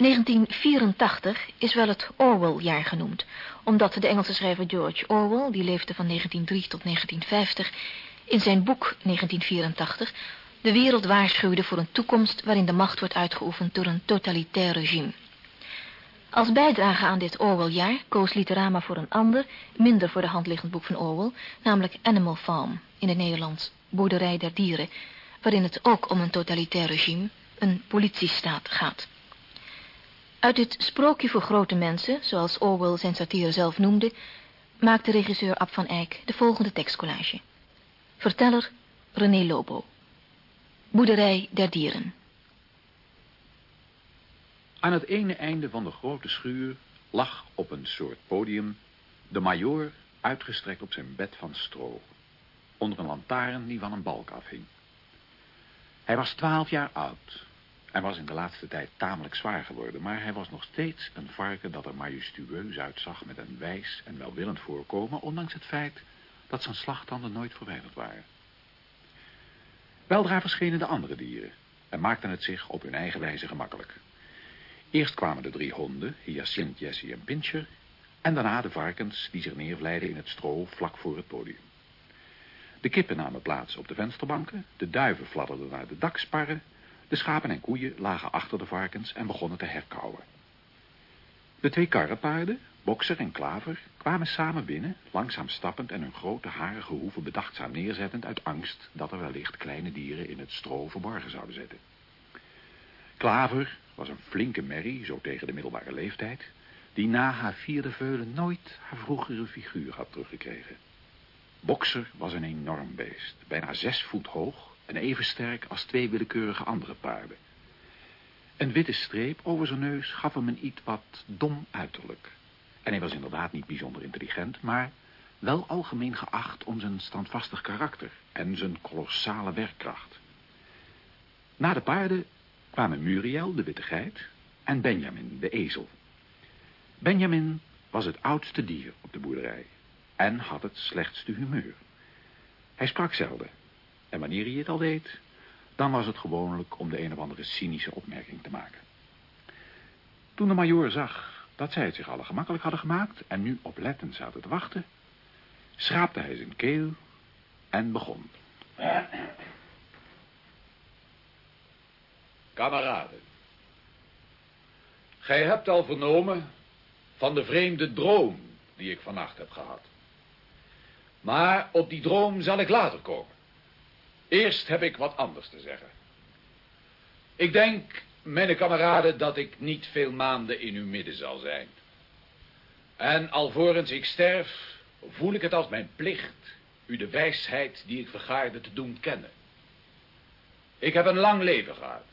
1984 is wel het Orwell-jaar genoemd, omdat de Engelse schrijver George Orwell, die leefde van 1903 tot 1950, in zijn boek 1984 de wereld waarschuwde voor een toekomst waarin de macht wordt uitgeoefend door een totalitair regime. Als bijdrage aan dit Orwell-jaar koos Literama voor een ander, minder voor de hand liggend boek van Orwell, namelijk Animal Farm, in het Nederlands, Boerderij der Dieren, waarin het ook om een totalitair regime, een politiestaat, gaat. Uit dit sprookje voor grote mensen, zoals Orwell zijn satire zelf noemde, maakte regisseur Ab van Eyck de volgende tekstcollage. Verteller René Lobo. Boerderij der Dieren. Aan het ene einde van de grote schuur lag op een soort podium de majoor uitgestrekt op zijn bed van stro, onder een lantaarn die van een balk afhing. Hij was twaalf jaar oud en was in de laatste tijd tamelijk zwaar geworden, maar hij was nog steeds een varken dat er majestueus uitzag met een wijs en welwillend voorkomen, ondanks het feit dat zijn slagtanden nooit verwijderd waren. Weldra verschenen de andere dieren en maakten het zich op hun eigen wijze gemakkelijk. Eerst kwamen de drie honden, Hyacinth, Jessie en Pincher, en daarna de varkens die zich neervleiden in het stro vlak voor het podium. De kippen namen plaats op de vensterbanken, de duiven fladderden naar de daksparren, de schapen en koeien lagen achter de varkens en begonnen te herkauwen. De twee karrepaarden, Bokser en Klaver, kwamen samen binnen, langzaam stappend en hun grote harige hoeven bedachtzaam neerzettend uit angst dat er wellicht kleine dieren in het stro verborgen zouden zitten. Klaver was een flinke merrie, zo tegen de middelbare leeftijd, die na haar vierde veulen nooit haar vroegere figuur had teruggekregen. Bokser was een enorm beest, bijna zes voet hoog en even sterk als twee willekeurige andere paarden. Een witte streep over zijn neus gaf hem een iets wat dom uiterlijk. En hij was inderdaad niet bijzonder intelligent, maar wel algemeen geacht om zijn standvastig karakter en zijn kolossale werkkracht. Na de paarden kwamen Muriel, de witte geit, en Benjamin, de ezel. Benjamin was het oudste dier op de boerderij en had het slechtste humeur. Hij sprak zelden, en wanneer hij het al deed, dan was het gewoonlijk om de een of andere cynische opmerking te maken. Toen de majoor zag dat zij het zich alle gemakkelijk hadden gemaakt en nu oplettend zaten te wachten, schraapte hij zijn keel en begon. Kameraden, gij hebt al vernomen van de vreemde droom die ik vannacht heb gehad. Maar op die droom zal ik later komen. Eerst heb ik wat anders te zeggen. Ik denk, mijn kameraden, dat ik niet veel maanden in uw midden zal zijn. En alvorens ik sterf, voel ik het als mijn plicht u de wijsheid die ik vergaarde te doen kennen. Ik heb een lang leven gehad.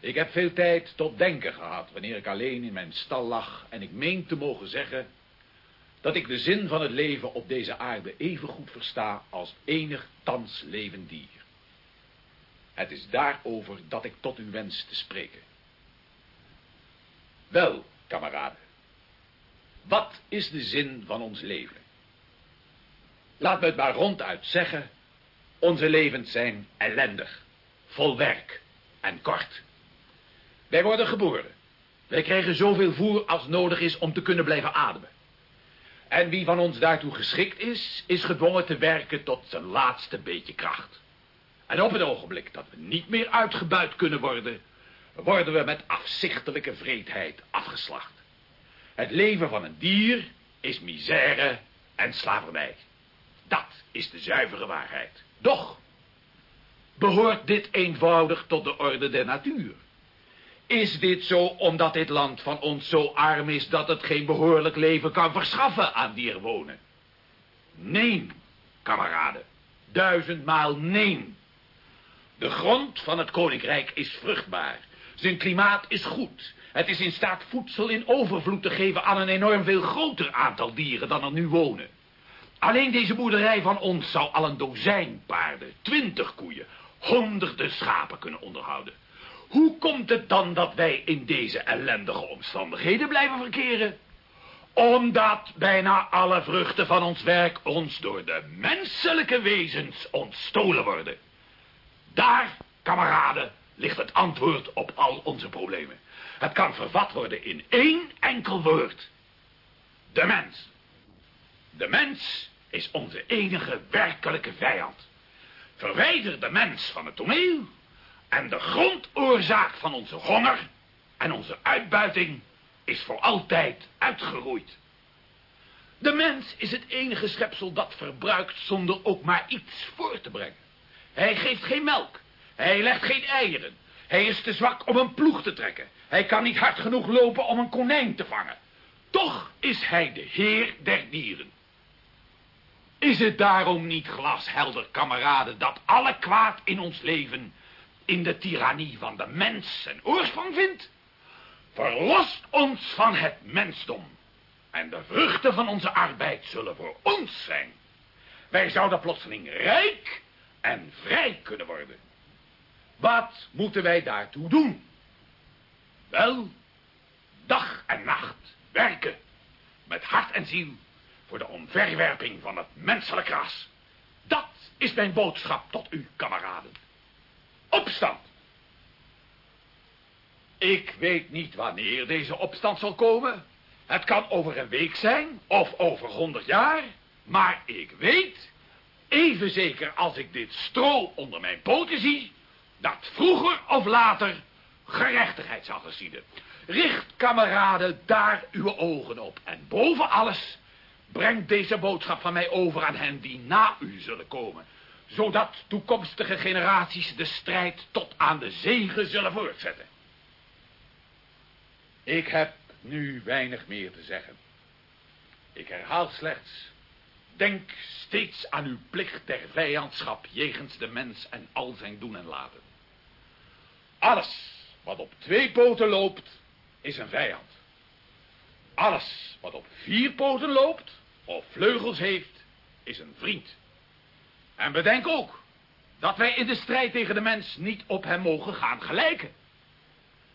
Ik heb veel tijd tot denken gehad wanneer ik alleen in mijn stal lag en ik meen te mogen zeggen dat ik de zin van het leven op deze aarde even goed versta als enig thans levend dier. Het is daarover dat ik tot u wens te spreken. Wel, kameraden, wat is de zin van ons leven? Laat me het maar ronduit zeggen, onze levens zijn ellendig, vol werk en kort. Wij worden geboren. Wij krijgen zoveel voer als nodig is om te kunnen blijven ademen. En wie van ons daartoe geschikt is, is gedwongen te werken tot zijn laatste beetje kracht. En op het ogenblik dat we niet meer uitgebuit kunnen worden, worden we met afzichtelijke vreedheid afgeslacht. Het leven van een dier is misère en slavernij. Dat is de zuivere waarheid. Doch behoort dit eenvoudig tot de orde der natuur. Is dit zo omdat dit land van ons zo arm is dat het geen behoorlijk leven kan verschaffen aan dierwonen? Nee, kameraden. Duizendmaal nee. De grond van het koninkrijk is vruchtbaar. Zijn klimaat is goed. Het is in staat voedsel in overvloed te geven aan een enorm veel groter aantal dieren dan er nu wonen. Alleen deze boerderij van ons zou al een dozijn paarden, twintig koeien, honderden schapen kunnen onderhouden. Hoe komt het dan dat wij in deze ellendige omstandigheden blijven verkeren? Omdat bijna alle vruchten van ons werk ons door de menselijke wezens ontstolen worden. Daar, kameraden, ligt het antwoord op al onze problemen. Het kan vervat worden in één enkel woord. De mens. De mens is onze enige werkelijke vijand. Verwijder de mens van het toneel en de grondoorzaak van onze honger en onze uitbuiting is voor altijd uitgeroeid. De mens is het enige schepsel dat verbruikt zonder ook maar iets voor te brengen. Hij geeft geen melk. Hij legt geen eieren. Hij is te zwak om een ploeg te trekken. Hij kan niet hard genoeg lopen om een konijn te vangen. Toch is hij de heer der dieren. Is het daarom niet glashelder, kameraden, dat alle kwaad in ons leven in de tirannie van de mens zijn oorsprong vindt? Verlost ons van het mensdom. En de vruchten van onze arbeid zullen voor ons zijn. Wij zouden plotseling rijk en vrij kunnen worden. Wat moeten wij daartoe doen? Wel, dag en nacht werken. Met hart en ziel voor de omverwerping van het menselijk ras. Dat is mijn boodschap tot u, kameraden. Opstand! Ik weet niet wanneer deze opstand zal komen. Het kan over een week zijn, of over honderd jaar. Maar ik weet, even zeker als ik dit stro onder mijn poten zie... dat vroeger of later gerechtigheid zal geschieden. Richt, kameraden, daar uw ogen op. En boven alles, breng deze boodschap van mij over aan hen die na u zullen komen. Zodat toekomstige generaties de strijd tot aan de zegen zullen voortzetten. Ik heb nu weinig meer te zeggen. Ik herhaal slechts, denk steeds aan uw plicht der vijandschap jegens de mens en al zijn doen en laten. Alles wat op twee poten loopt, is een vijand. Alles wat op vier poten loopt, of vleugels heeft, is een vriend. En bedenk ook, dat wij in de strijd tegen de mens niet op hem mogen gaan gelijken.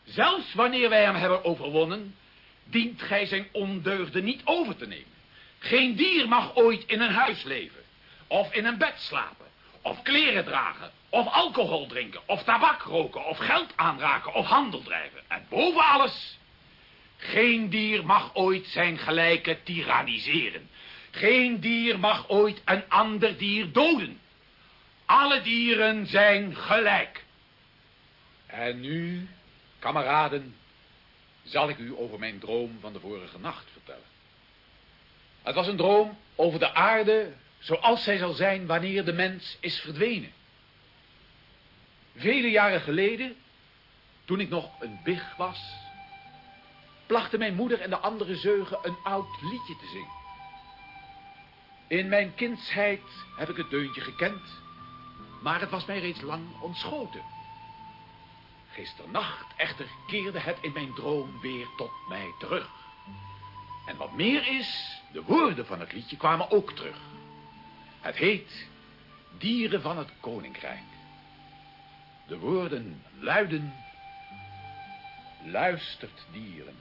Zelfs wanneer wij hem hebben overwonnen, dient gij zijn ondeugden niet over te nemen. Geen dier mag ooit in een huis leven, of in een bed slapen, of kleren dragen, of alcohol drinken, of tabak roken, of geld aanraken, of handel drijven. En boven alles, geen dier mag ooit zijn gelijke tyranniseren. Geen dier mag ooit een ander dier doden. Alle dieren zijn gelijk. En nu Kameraden, zal ik u over mijn droom van de vorige nacht. Het was een droom over de aarde zoals zij zal zijn wanneer de mens is verdwenen. Vele jaren geleden, toen ik nog een big was, plachten mijn moeder en de andere zeugen een oud liedje te zingen. In mijn kindsheid heb ik het deuntje gekend, maar het was mij reeds lang ontschoten. Gisternacht echter keerde het in mijn droom weer tot mij terug. En wat meer is, de woorden van het liedje kwamen ook terug. Het heet Dieren van het Koninkrijk. De woorden luiden... Luistert dieren,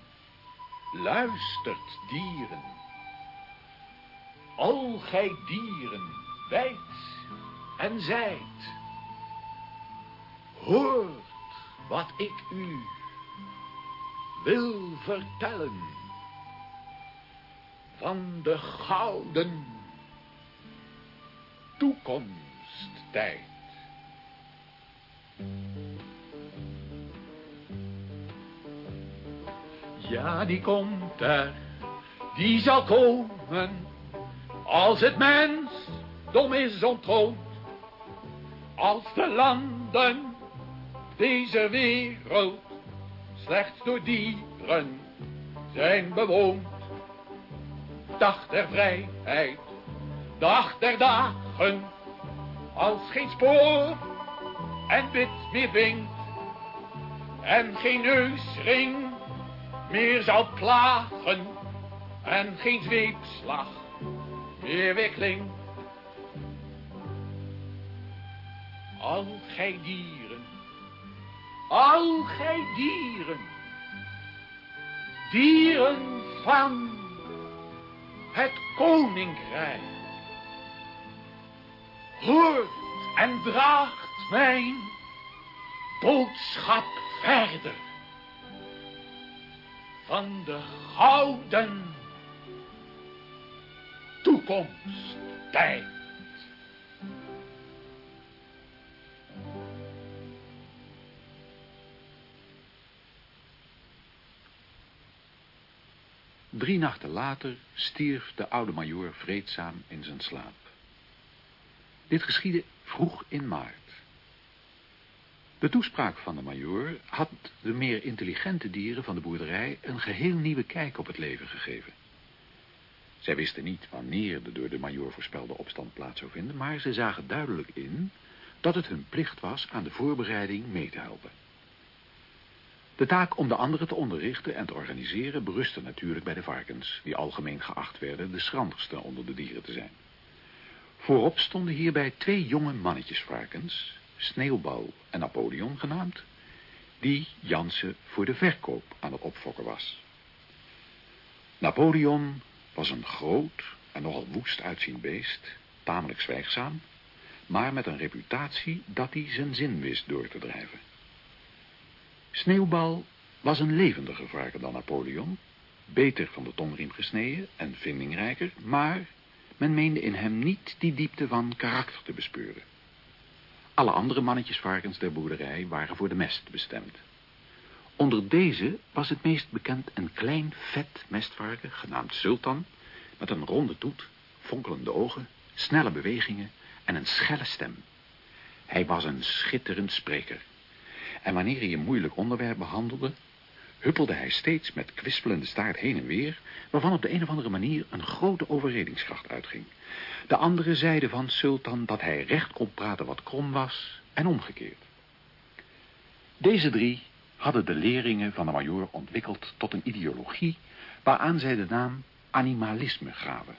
luistert dieren. Al gij dieren, wijd en zijt. Hoort wat ik u wil vertellen van de gouden toekomsttijd. Ja, die komt er, die zal komen, als het mens dom is ontroond, als de landen deze wereld slechts door dieren zijn bewoond. Dag der vrijheid, dag der dagen, als geen spoor en wit meer en geen neusring meer zal klagen en geen zweepslag meer weer klinkt. Al gij dieren al gij dieren, dieren van het koninkrijk, hoort en draagt mijn boodschap verder. Van de gouden toekomsttijd. Drie nachten later stierf de oude majoor vreedzaam in zijn slaap. Dit geschiedde vroeg in maart. De toespraak van de majoor had de meer intelligente dieren van de boerderij een geheel nieuwe kijk op het leven gegeven. Zij wisten niet wanneer de door de majoor voorspelde opstand plaats zou vinden, maar ze zagen duidelijk in dat het hun plicht was aan de voorbereiding mee te helpen. De taak om de anderen te onderrichten en te organiseren berustte natuurlijk bij de varkens, die algemeen geacht werden de schrandigste onder de dieren te zijn. Voorop stonden hierbij twee jonge mannetjesvarkens, Sneeuwbal en Napoleon genaamd, die Jansen voor de verkoop aan het opfokken was. Napoleon was een groot en nogal woest uitziend beest, tamelijk zwijgzaam, maar met een reputatie dat hij zijn zin wist door te drijven. Sneeuwbal was een levendiger varken dan Napoleon, beter van de tongriem gesneden en vindingrijker, maar men meende in hem niet die diepte van karakter te bespeuren. Alle andere mannetjesvarkens der boerderij waren voor de mest bestemd. Onder deze was het meest bekend een klein, vet mestvarken, genaamd Sultan, met een ronde toet, fonkelende ogen, snelle bewegingen en een schelle stem. Hij was een schitterend spreker. En wanneer hij een moeilijk onderwerp behandelde, huppelde hij steeds met kwispelende staart heen en weer, waarvan op de een of andere manier een grote overredingskracht uitging. De anderen zeiden van Sultan dat hij recht kon praten wat krom was en omgekeerd. Deze drie hadden de leringen van de majoor ontwikkeld tot een ideologie waaraan zij de naam animalisme gaven.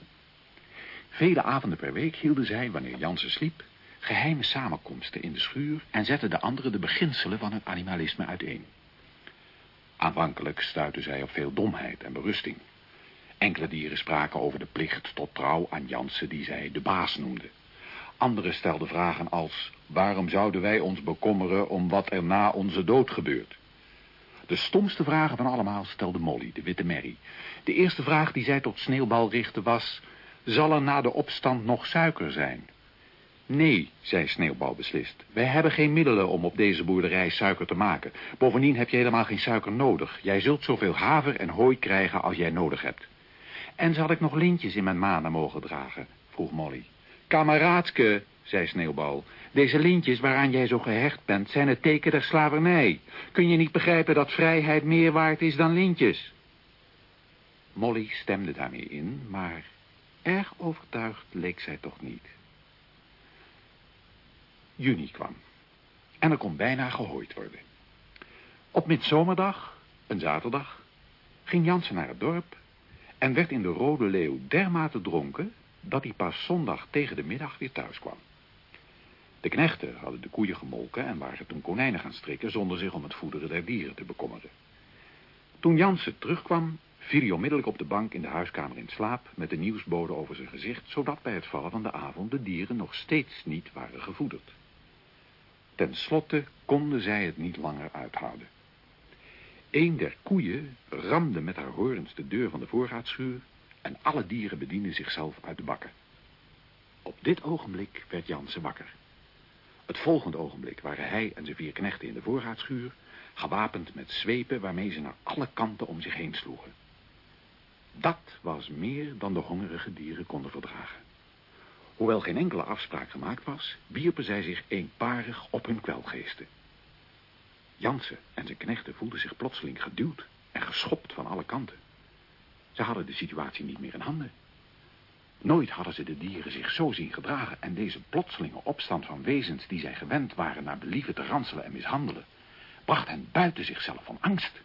Vele avonden per week hielden zij, wanneer Jansen sliep, geheime samenkomsten in de schuur en zetten de anderen de beginselen van het animalisme uiteen. Aanvankelijk stuitten zij op veel domheid en berusting. Enkele dieren spraken over de plicht tot trouw aan Jansen die zij de baas noemden. Anderen stelden vragen als, waarom zouden wij ons bekommeren om wat er na onze dood gebeurt? De stomste vragen van allemaal stelde Molly, de witte merrie. De eerste vraag die zij tot Sneeuwbal richtte was, zal er na de opstand nog suiker zijn? Nee, zei Sneeuwbal beslist. Wij hebben geen middelen om op deze boerderij suiker te maken. Bovendien heb je helemaal geen suiker nodig. Jij zult zoveel haver en hooi krijgen als jij nodig hebt. En zal ik nog lintjes in mijn manen mogen dragen? vroeg Molly. Kameraadske, zei Sneeuwbal, deze lintjes waaraan jij zo gehecht bent zijn het teken der slavernij. Kun je niet begrijpen dat vrijheid meer waard is dan lintjes? Molly stemde daarmee in, maar erg overtuigd leek zij toch niet. Juni kwam. En er kon bijna gehooid worden. Op midzomerdag, een zaterdag, ging Jansen naar het dorp en werd in de Rode Leeuw dermate dronken dat hij pas zondag tegen de middag weer thuis kwam. De knechten hadden de koeien gemolken en waren toen konijnen gaan strikken zonder zich om het voederen der dieren te bekommeren. Toen Jansen terugkwam, viel hij onmiddellijk op de bank in de huiskamer in slaap met de nieuwsbode over zijn gezicht, zodat bij het vallen van de avond de dieren nog steeds niet waren gevoederd. Ten slotte konden zij het niet langer uithouden. Een der koeien ramde met haar horens de deur van de voorraadschuur en alle dieren bedienden zichzelf uit de bakken. Op dit ogenblik werd Jansen wakker. Het volgende ogenblik waren hij en zijn vier knechten in de voorraadschuur, gewapend met zwepen waarmee ze naar alle kanten om zich heen sloegen. Dat was meer dan de hongerige dieren konden verdragen. Hoewel geen enkele afspraak gemaakt was, wierpen zij zich eenparig op hun kwelgeesten. Jansen en zijn knechten voelden zich plotseling geduwd en geschopt van alle kanten. Ze hadden de situatie niet meer in handen. Nooit hadden ze de dieren zich zo zien gedragen en deze plotselinge opstand van wezens die zij gewend waren naar believen te ranselen en mishandelen, bracht hen buiten zichzelf van angst.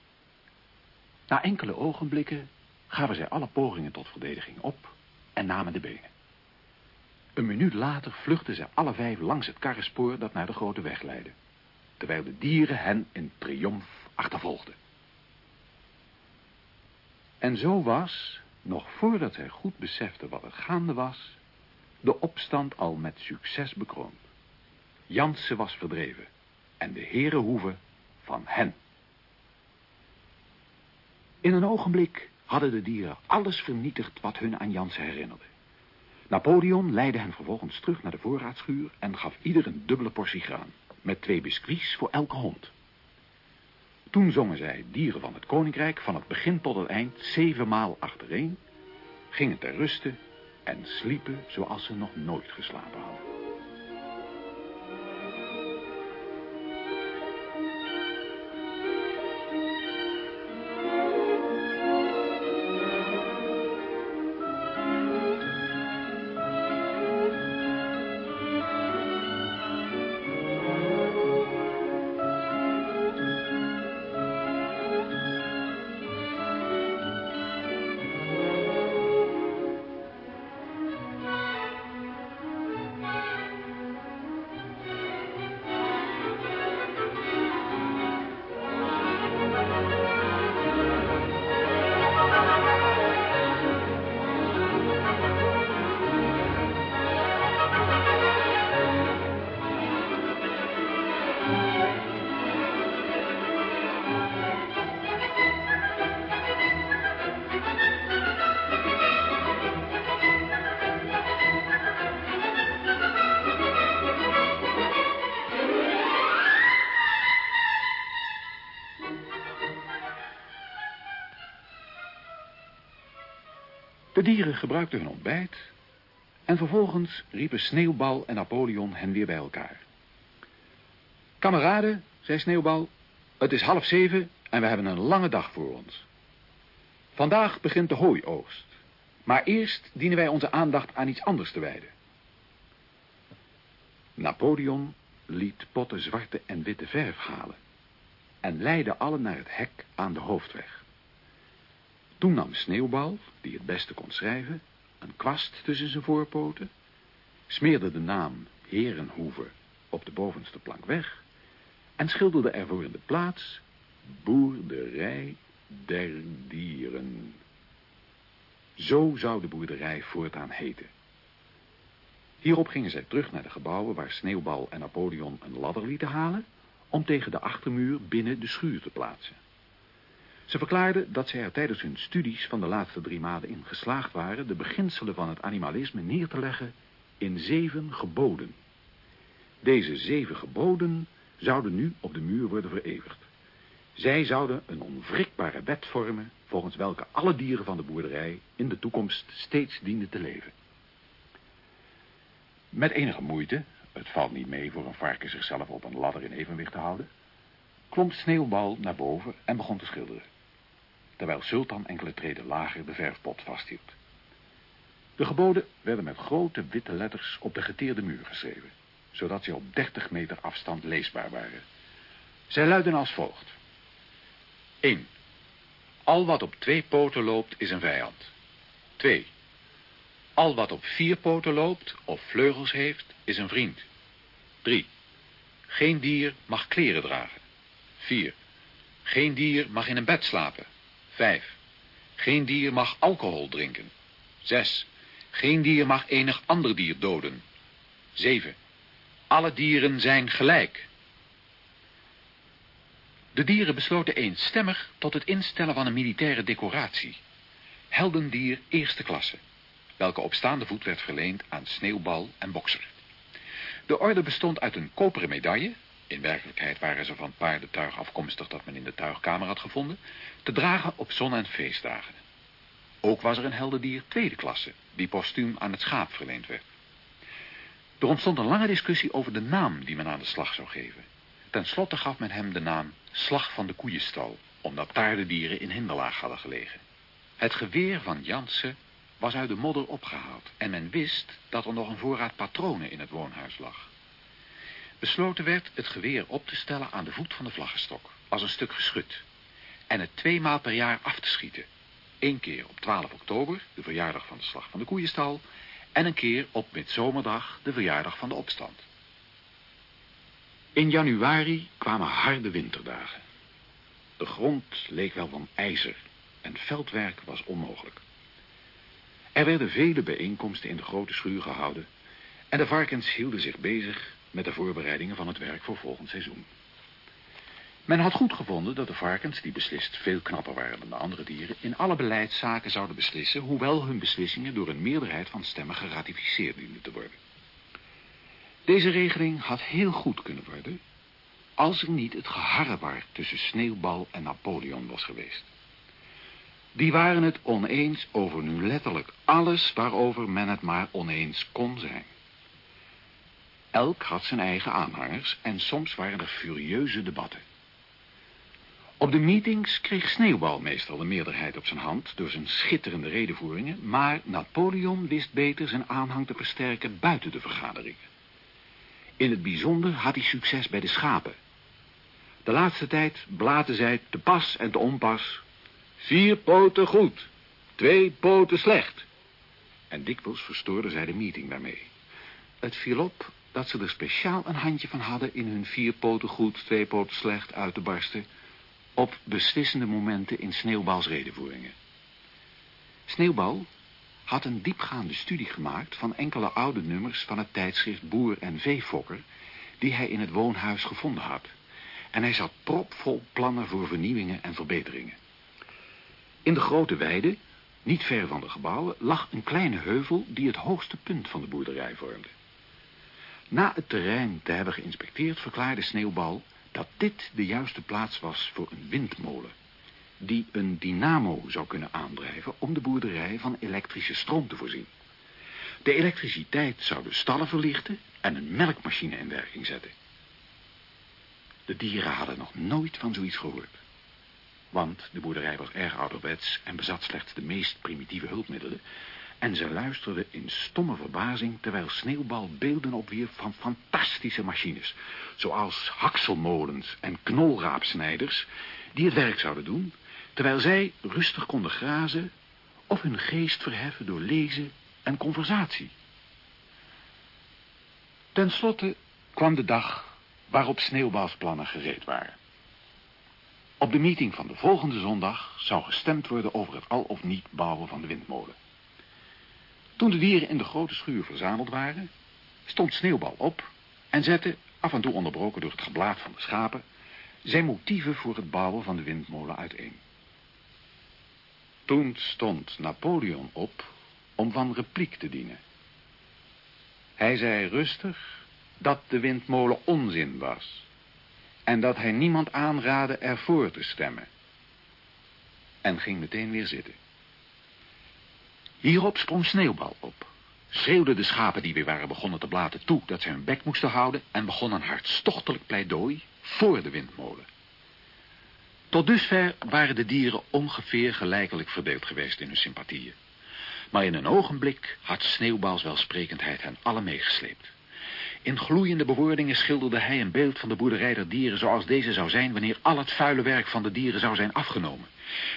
Na enkele ogenblikken gaven zij alle pogingen tot verdediging op en namen de benen. Een minuut later vluchtten ze alle vijf langs het karrenspoor dat naar de grote weg leidde, terwijl de dieren hen in triomf achtervolgden. En zo was, nog voordat zij goed besefte wat het gaande was, de opstand al met succes bekroond. Jansen was verdreven en de herenhoeve van hen. In een ogenblik hadden de dieren alles vernietigd wat hun aan Jansen herinnerde. Napoleon leidde hen vervolgens terug naar de voorraadschuur en gaf ieder een dubbele portie graan, met twee biscuits voor elke hond. Toen zongen zij dieren van het koninkrijk van het begin tot het eind zevenmaal achtereen, gingen ter ruste en sliepen zoals ze nog nooit geslapen hadden. Dieren gebruikten hun ontbijt en vervolgens riepen Sneeuwbal en Napoleon hen weer bij elkaar. Kameraden, zei Sneeuwbal, het is half zeven en we hebben een lange dag voor ons. Vandaag begint de hooioogst, maar eerst dienen wij onze aandacht aan iets anders te wijden. Napoleon liet potten zwarte en witte verf halen en leidde allen naar het hek aan de hoofdweg. Toen nam Sneeuwbal, die het beste kon schrijven, een kwast tussen zijn voorpoten, smeerde de naam Herenhoeve op de bovenste plank weg en schilderde ervoor in de plaats Boerderij der Dieren. Zo zou de boerderij voortaan heten. Hierop gingen zij terug naar de gebouwen waar Sneeuwbal en Napoleon een ladder lieten halen om tegen de achtermuur binnen de schuur te plaatsen. Ze verklaarden dat zij er tijdens hun studies van de laatste drie maanden in geslaagd waren de beginselen van het animalisme neer te leggen in zeven geboden. Deze zeven geboden zouden nu op de muur worden vereeuwigd. Zij zouden een onwrikbare wet vormen volgens welke alle dieren van de boerderij in de toekomst steeds dienden te leven. Met enige moeite, het valt niet mee voor een varken zichzelf op een ladder in evenwicht te houden, klom Sneeuwbal naar boven en begon te schilderen terwijl Sultan enkele treden lager de verfpot vasthield. De geboden werden met grote witte letters op de geteerde muur geschreven, zodat ze op 30 meter afstand leesbaar waren. Zij luiden als volgt. 1. Al wat op twee poten loopt is een vijand. 2. Al wat op vier poten loopt of vleugels heeft is een vriend. 3. Geen dier mag kleren dragen. 4. Geen dier mag in een bed slapen. 5. Geen dier mag alcohol drinken. 6. Geen dier mag enig ander dier doden. 7. Alle dieren zijn gelijk. De dieren besloten eenstemmig tot het instellen van een militaire decoratie. Heldendier eerste klasse, welke op staande voet werd verleend aan sneeuwbal en bokser. De orde bestond uit een koperen medaille, in werkelijkheid waren ze van paardentuig afkomstig dat men in de tuigkamer had gevonden, te dragen op zon- en feestdagen. Ook was er een heldendier tweede klasse, die postuum aan het schaap verleend werd. Er ontstond een lange discussie over de naam die men aan de slag zou geven. Ten slotte gaf men hem de naam Slag van de Koeienstal, omdat daar de dieren in hinderlaag hadden gelegen. Het geweer van Jansen was uit de modder opgehaald en men wist dat er nog een voorraad patronen in het woonhuis lag. Besloten werd het geweer op te stellen aan de voet van de vlaggenstok, als een stuk geschut. En het twee maal per jaar af te schieten. Eén keer op 12 oktober, de verjaardag van de slag van de koeienstal, en een keer op midzomerdag, de verjaardag van de opstand. In januari kwamen harde winterdagen. De grond leek wel van ijzer en veldwerk was onmogelijk. Er werden vele bijeenkomsten in de grote schuur gehouden en de varkens hielden zich bezig met de voorbereidingen van het werk voor volgend seizoen. Men had goed gevonden dat de varkens, die beslist veel knapper waren dan de andere dieren, in alle beleidszaken zouden beslissen, hoewel hun beslissingen door een meerderheid van stemmen geratificeerd dienden te worden. Deze regeling had heel goed kunnen worden, als er niet het geharrewar tussen Sneeuwbal en Napoleon was geweest. Die waren het oneens over nu letterlijk alles waarover men het maar oneens kon zijn. Elk had zijn eigen aanhangers en soms waren er furieuze debatten. Op de meetings kreeg Sneeuwbal meestal de meerderheid op zijn hand door zijn schitterende redenvoeringen, maar Napoleon wist beter zijn aanhang te versterken buiten de vergaderingen. In het bijzonder had hij succes bij de schapen. De laatste tijd blaten zij te pas en te onpas. Vier poten goed, twee poten slecht. En dikwijls verstoorden zij de meeting daarmee. Het viel op dat ze er speciaal een handje van hadden in hun vier poten goed, twee poten slecht uit te barsten op beslissende momenten in Sneeuwbals redenvoeringen. Sneeuwbal had een diepgaande studie gemaakt van enkele oude nummers van het tijdschrift Boer en Veefokker, die hij in het woonhuis gevonden had. En hij zat propvol plannen voor vernieuwingen en verbeteringen. In de grote weide, niet ver van de gebouwen, lag een kleine heuvel die het hoogste punt van de boerderij vormde. Na het terrein te hebben geïnspecteerd verklaarde Sneeuwbal dat dit de juiste plaats was voor een windmolen, die een dynamo zou kunnen aandrijven om de boerderij van elektrische stroom te voorzien. De elektriciteit zou de stallen verlichten en een melkmachine in werking zetten. De dieren hadden nog nooit van zoiets gehoord. Want de boerderij was erg ouderwets en bezat slechts de meest primitieve hulpmiddelen, en ze luisterde in stomme verbazing terwijl Sneeuwbal beelden opwierp van fantastische machines, zoals hakselmolens en knolraapsnijders, die het werk zouden doen, terwijl zij rustig konden grazen of hun geest verheffen door lezen en conversatie. Ten slotte kwam de dag waarop Sneeuwbals plannen gereed waren. Op de meeting van de volgende zondag zou gestemd worden over het al of niet bouwen van de windmolen. Toen de dieren in de grote schuur verzameld waren, stond Sneeuwbal op en zette, af en toe onderbroken door het geblaat van de schapen, zijn motieven voor het bouwen van de windmolen uiteen. Toen stond Napoleon op om van repliek te dienen. Hij zei rustig dat de windmolen onzin was en dat hij niemand aanraadde ervoor te stemmen. En ging meteen weer zitten. Hierop sprong Sneeuwbal op. Schreeuwde de schapen die weer waren begonnen te blaten toe dat ze hun bek moesten houden... en begon een hartstochtelijk pleidooi voor de windmolen. Tot dusver waren de dieren ongeveer gelijkelijk verdeeld geweest in hun sympathieën. Maar in een ogenblik had Sneeuwbals welsprekendheid hen alle meegesleept. In gloeiende bewoordingen schilderde hij een beeld van de boerderij der dieren zoals deze zou zijn wanneer al het vuile werk van de dieren zou zijn afgenomen.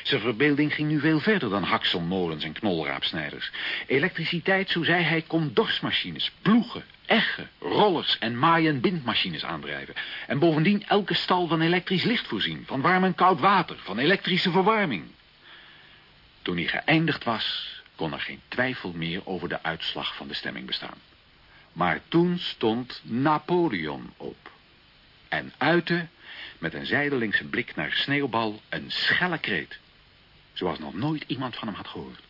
Zijn verbeelding ging nu veel verder dan hakselmolens en knolraapsnijders. Elektriciteit, zo zei hij, kon dorsmachines, ploegen, eggen, rollers en maaien- en bindmachines aandrijven. En bovendien elke stal van elektrisch licht voorzien, van warm en koud water, van elektrische verwarming. Toen hij geëindigd was, kon er geen twijfel meer over de uitslag van de stemming bestaan. Maar toen stond Napoleon op. En uitte, met een zijdelingse blik naar Sneeuwbal, een schelle kreet. Zoals nog nooit iemand van hem had gehoord.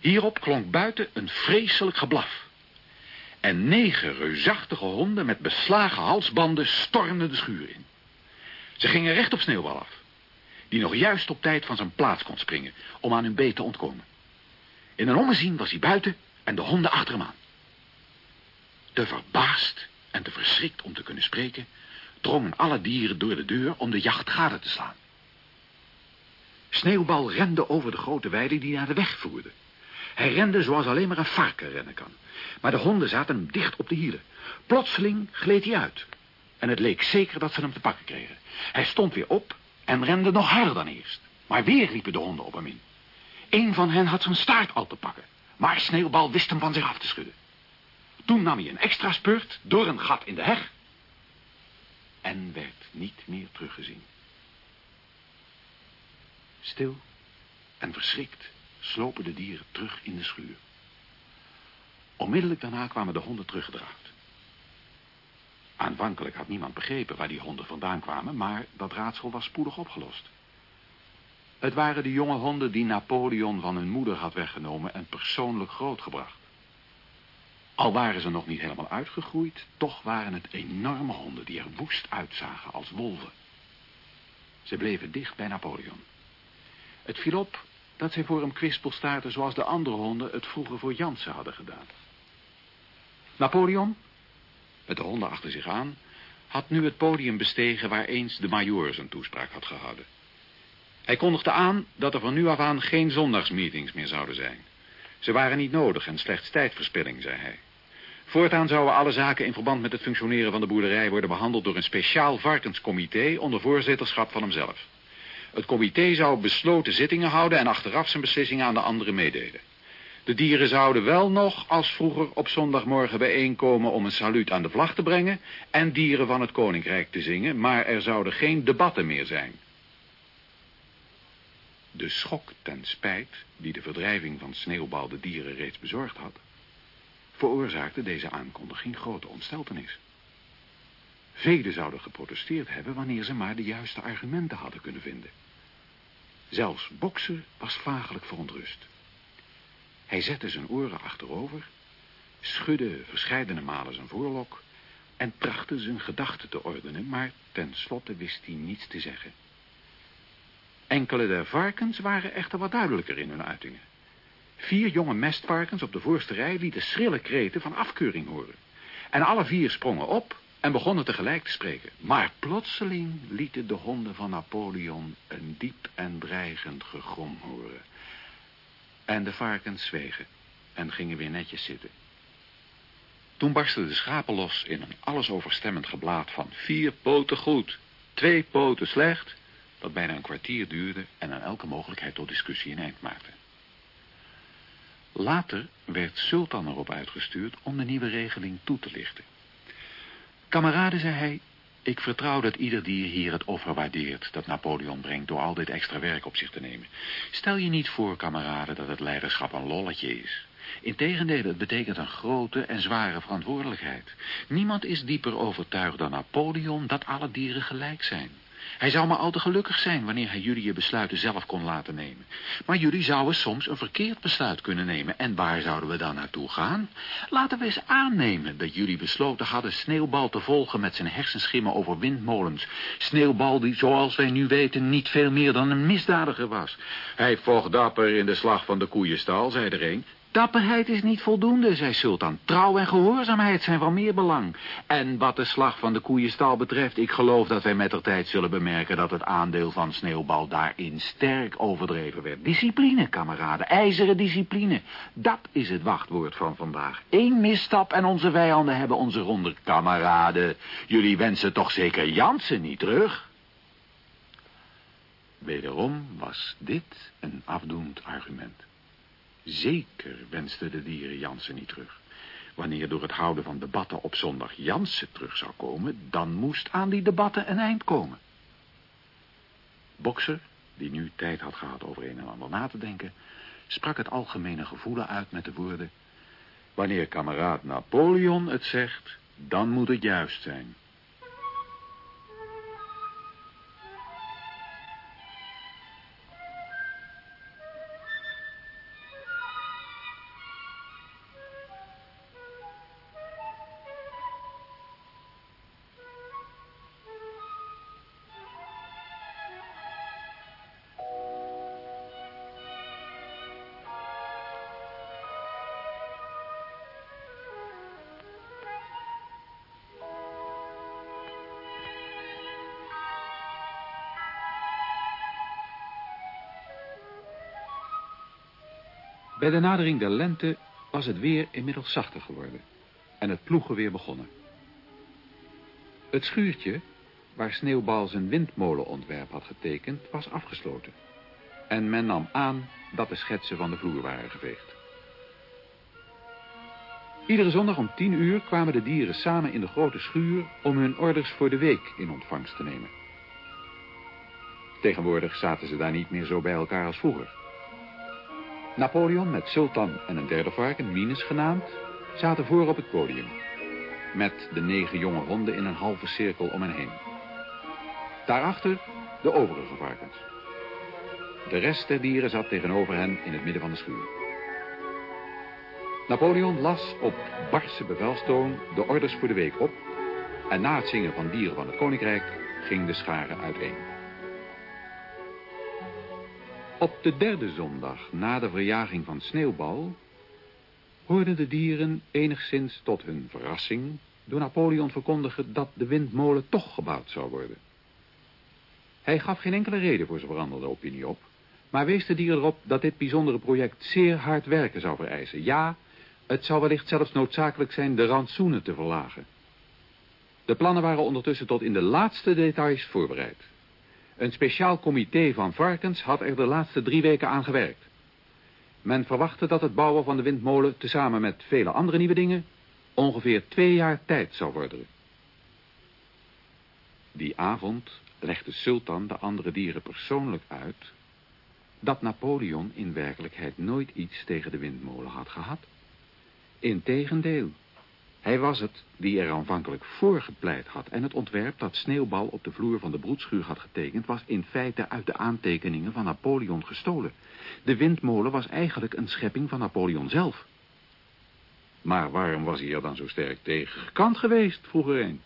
Hierop klonk buiten een vreselijk geblaf. En negen reusachtige honden met beslagen halsbanden stormden de schuur in. Ze gingen recht op Sneeuwbal af. Die nog juist op tijd van zijn plaats kon springen om aan hun beet te ontkomen. In een ommezien was hij buiten en de honden achter hem aan. Te verbaasd en te verschrikt om te kunnen spreken, drongen alle dieren door de deur om de jacht gade te slaan. Sneeuwbal rende over de grote weide die naar de weg voerde. Hij rende zoals alleen maar een varken rennen kan. Maar de honden zaten hem dicht op de hielen. Plotseling gleed hij uit. En het leek zeker dat ze hem te pakken kregen. Hij stond weer op en rende nog harder dan eerst. Maar weer liepen de honden op hem in. Een van hen had zijn staart al te pakken. Maar Sneeuwbal wist hem van zich af te schudden. Toen nam hij een extra spurt door een gat in de heg en werd niet meer teruggezien. Stil en verschrikt slopen de dieren terug in de schuur. Onmiddellijk daarna kwamen de honden teruggedraafd. Aanvankelijk had niemand begrepen waar die honden vandaan kwamen, maar dat raadsel was spoedig opgelost. Het waren de jonge honden die Napoleon van hun moeder had weggenomen en persoonlijk grootgebracht. Al waren ze nog niet helemaal uitgegroeid, toch waren het enorme honden die er woest uitzagen als wolven. Ze bleven dicht bij Napoleon. Het viel op dat zij voor hem kwispelstaarten zoals de andere honden het vroeger voor Jansen hadden gedaan. Napoleon, met de honden achter zich aan, had nu het podium bestegen waar eens de majoor zijn toespraak had gehouden. Hij kondigde aan dat er van nu af aan geen zondagsmeetings meer zouden zijn. Ze waren niet nodig en slechts tijdverspilling, zei hij. Voortaan zouden alle zaken in verband met het functioneren van de boerderij worden behandeld door een speciaal varkenscomité onder voorzitterschap van hemzelf. Het comité zou besloten zittingen houden en achteraf zijn beslissingen aan de anderen meedelen. De dieren zouden wel nog als vroeger op zondagmorgen bijeenkomen om een saluut aan de vlag te brengen en dieren van het koninkrijk te zingen, maar er zouden geen debatten meer zijn. De schok ten spijt, die de verdrijving van Sneeuwbal de dieren reeds bezorgd had, veroorzaakte deze aankondiging grote ontsteltenis. Velen zouden geprotesteerd hebben wanneer ze maar de juiste argumenten hadden kunnen vinden. Zelfs Bokser was vagelijk verontrust. Hij zette zijn oren achterover, schudde verscheidene malen zijn voorlok en trachtte zijn gedachten te ordenen, maar tenslotte wist hij niets te zeggen. Enkele der varkens waren echter wat duidelijker in hun uitingen. Vier jonge mestvarkens op de voorste rij lieten schrille kreten van afkeuring horen. En alle vier sprongen op en begonnen tegelijk te spreken. Maar plotseling lieten de honden van Napoleon een diep en dreigend gegrom horen. En de varkens zwegen en gingen weer netjes zitten. Toen barsten de schapen los in een allesoverstemmend geblaat van vier poten goed, twee poten slecht, dat bijna een kwartier duurde en aan elke mogelijkheid tot discussie een eind maakte. Later werd Sultan erop uitgestuurd om de nieuwe regeling toe te lichten. Kameraden, zei hij, ik vertrouw dat ieder dier hier het offer waardeert dat Napoleon brengt door al dit extra werk op zich te nemen. Stel je niet voor, kameraden, dat het leiderschap een lolletje is. Integendeel, het betekent een grote en zware verantwoordelijkheid. Niemand is dieper overtuigd dan Napoleon dat alle dieren gelijk zijn. Hij zou maar al te gelukkig zijn wanneer hij jullie je besluiten zelf kon laten nemen. Maar jullie zouden soms een verkeerd besluit kunnen nemen. En waar zouden we dan naartoe gaan? Laten we eens aannemen dat jullie besloten hadden Sneeuwbal te volgen met zijn hersenschimmen over windmolens. Sneeuwbal die, zoals wij nu weten, niet veel meer dan een misdadiger was. Hij vocht dapper in de slag van de koeienstal, zei er een. Dapperheid is niet voldoende, zei Sultan. Trouw en gehoorzaamheid zijn van meer belang. En wat de slag van de koeienstal betreft... ik geloof dat wij met de tijd zullen bemerken... dat het aandeel van Sneeuwbal daarin sterk overdreven werd. Discipline, kameraden. IJzeren discipline. Dat is het wachtwoord van vandaag. Eén misstap en onze vijanden hebben onze ronde. Kameraden, jullie wensen toch zeker Jansen niet terug? Wederom was dit een afdoend argument. Zeker wenste de dieren Jansen niet terug. Wanneer door het houden van debatten op zondag Jansen terug zou komen... dan moest aan die debatten een eind komen. Bokser, die nu tijd had gehad over een en ander na te denken... sprak het algemene gevoelen uit met de woorden... Wanneer kameraad Napoleon het zegt, dan moet het juist zijn. Bij de nadering der lente was het weer inmiddels zachter geworden en het ploegen weer begonnen. Het schuurtje, waar Sneeuwbal zijn windmolenontwerp had getekend, was afgesloten. En men nam aan dat de schetsen van de vloer waren geveegd. Iedere zondag om tien uur kwamen de dieren samen in de grote schuur om hun orders voor de week in ontvangst te nemen. Tegenwoordig zaten ze daar niet meer zo bij elkaar als vroeger. Napoleon met Sultan en een derde varken, Minus genaamd, zaten voor op het podium. met de negen jonge honden in een halve cirkel om hen heen. Daarachter de overige varkens. De rest der dieren zat tegenover hen in het midden van de schuur. Napoleon las op barse bevelstoon de orders voor de week op... en na het zingen van dieren van het koninkrijk ging de schare uiteen. Op de derde zondag na de verjaging van Sneeuwbal... hoorden de dieren enigszins tot hun verrassing... door Napoleon verkondigen dat de windmolen toch gebouwd zou worden. Hij gaf geen enkele reden voor zijn veranderde opinie op... maar wees de dieren erop dat dit bijzondere project zeer hard werken zou vereisen. Ja, het zou wellicht zelfs noodzakelijk zijn de rantsoenen te verlagen. De plannen waren ondertussen tot in de laatste details voorbereid. Een speciaal comité van varkens had er de laatste drie weken aan gewerkt. Men verwachtte dat het bouwen van de windmolen, tezamen met vele andere nieuwe dingen, ongeveer twee jaar tijd zou vorderen. Die avond legde Sultan de andere dieren persoonlijk uit dat Napoleon in werkelijkheid nooit iets tegen de windmolen had gehad. Integendeel, hij was het die er aanvankelijk voor gepleit had... en het ontwerp dat Sneeuwbal op de vloer van de broedschuur had getekend... was in feite uit de aantekeningen van Napoleon gestolen. De windmolen was eigenlijk een schepping van Napoleon zelf. Maar waarom was hij er dan zo sterk tegen gekant geweest, vroeg er een.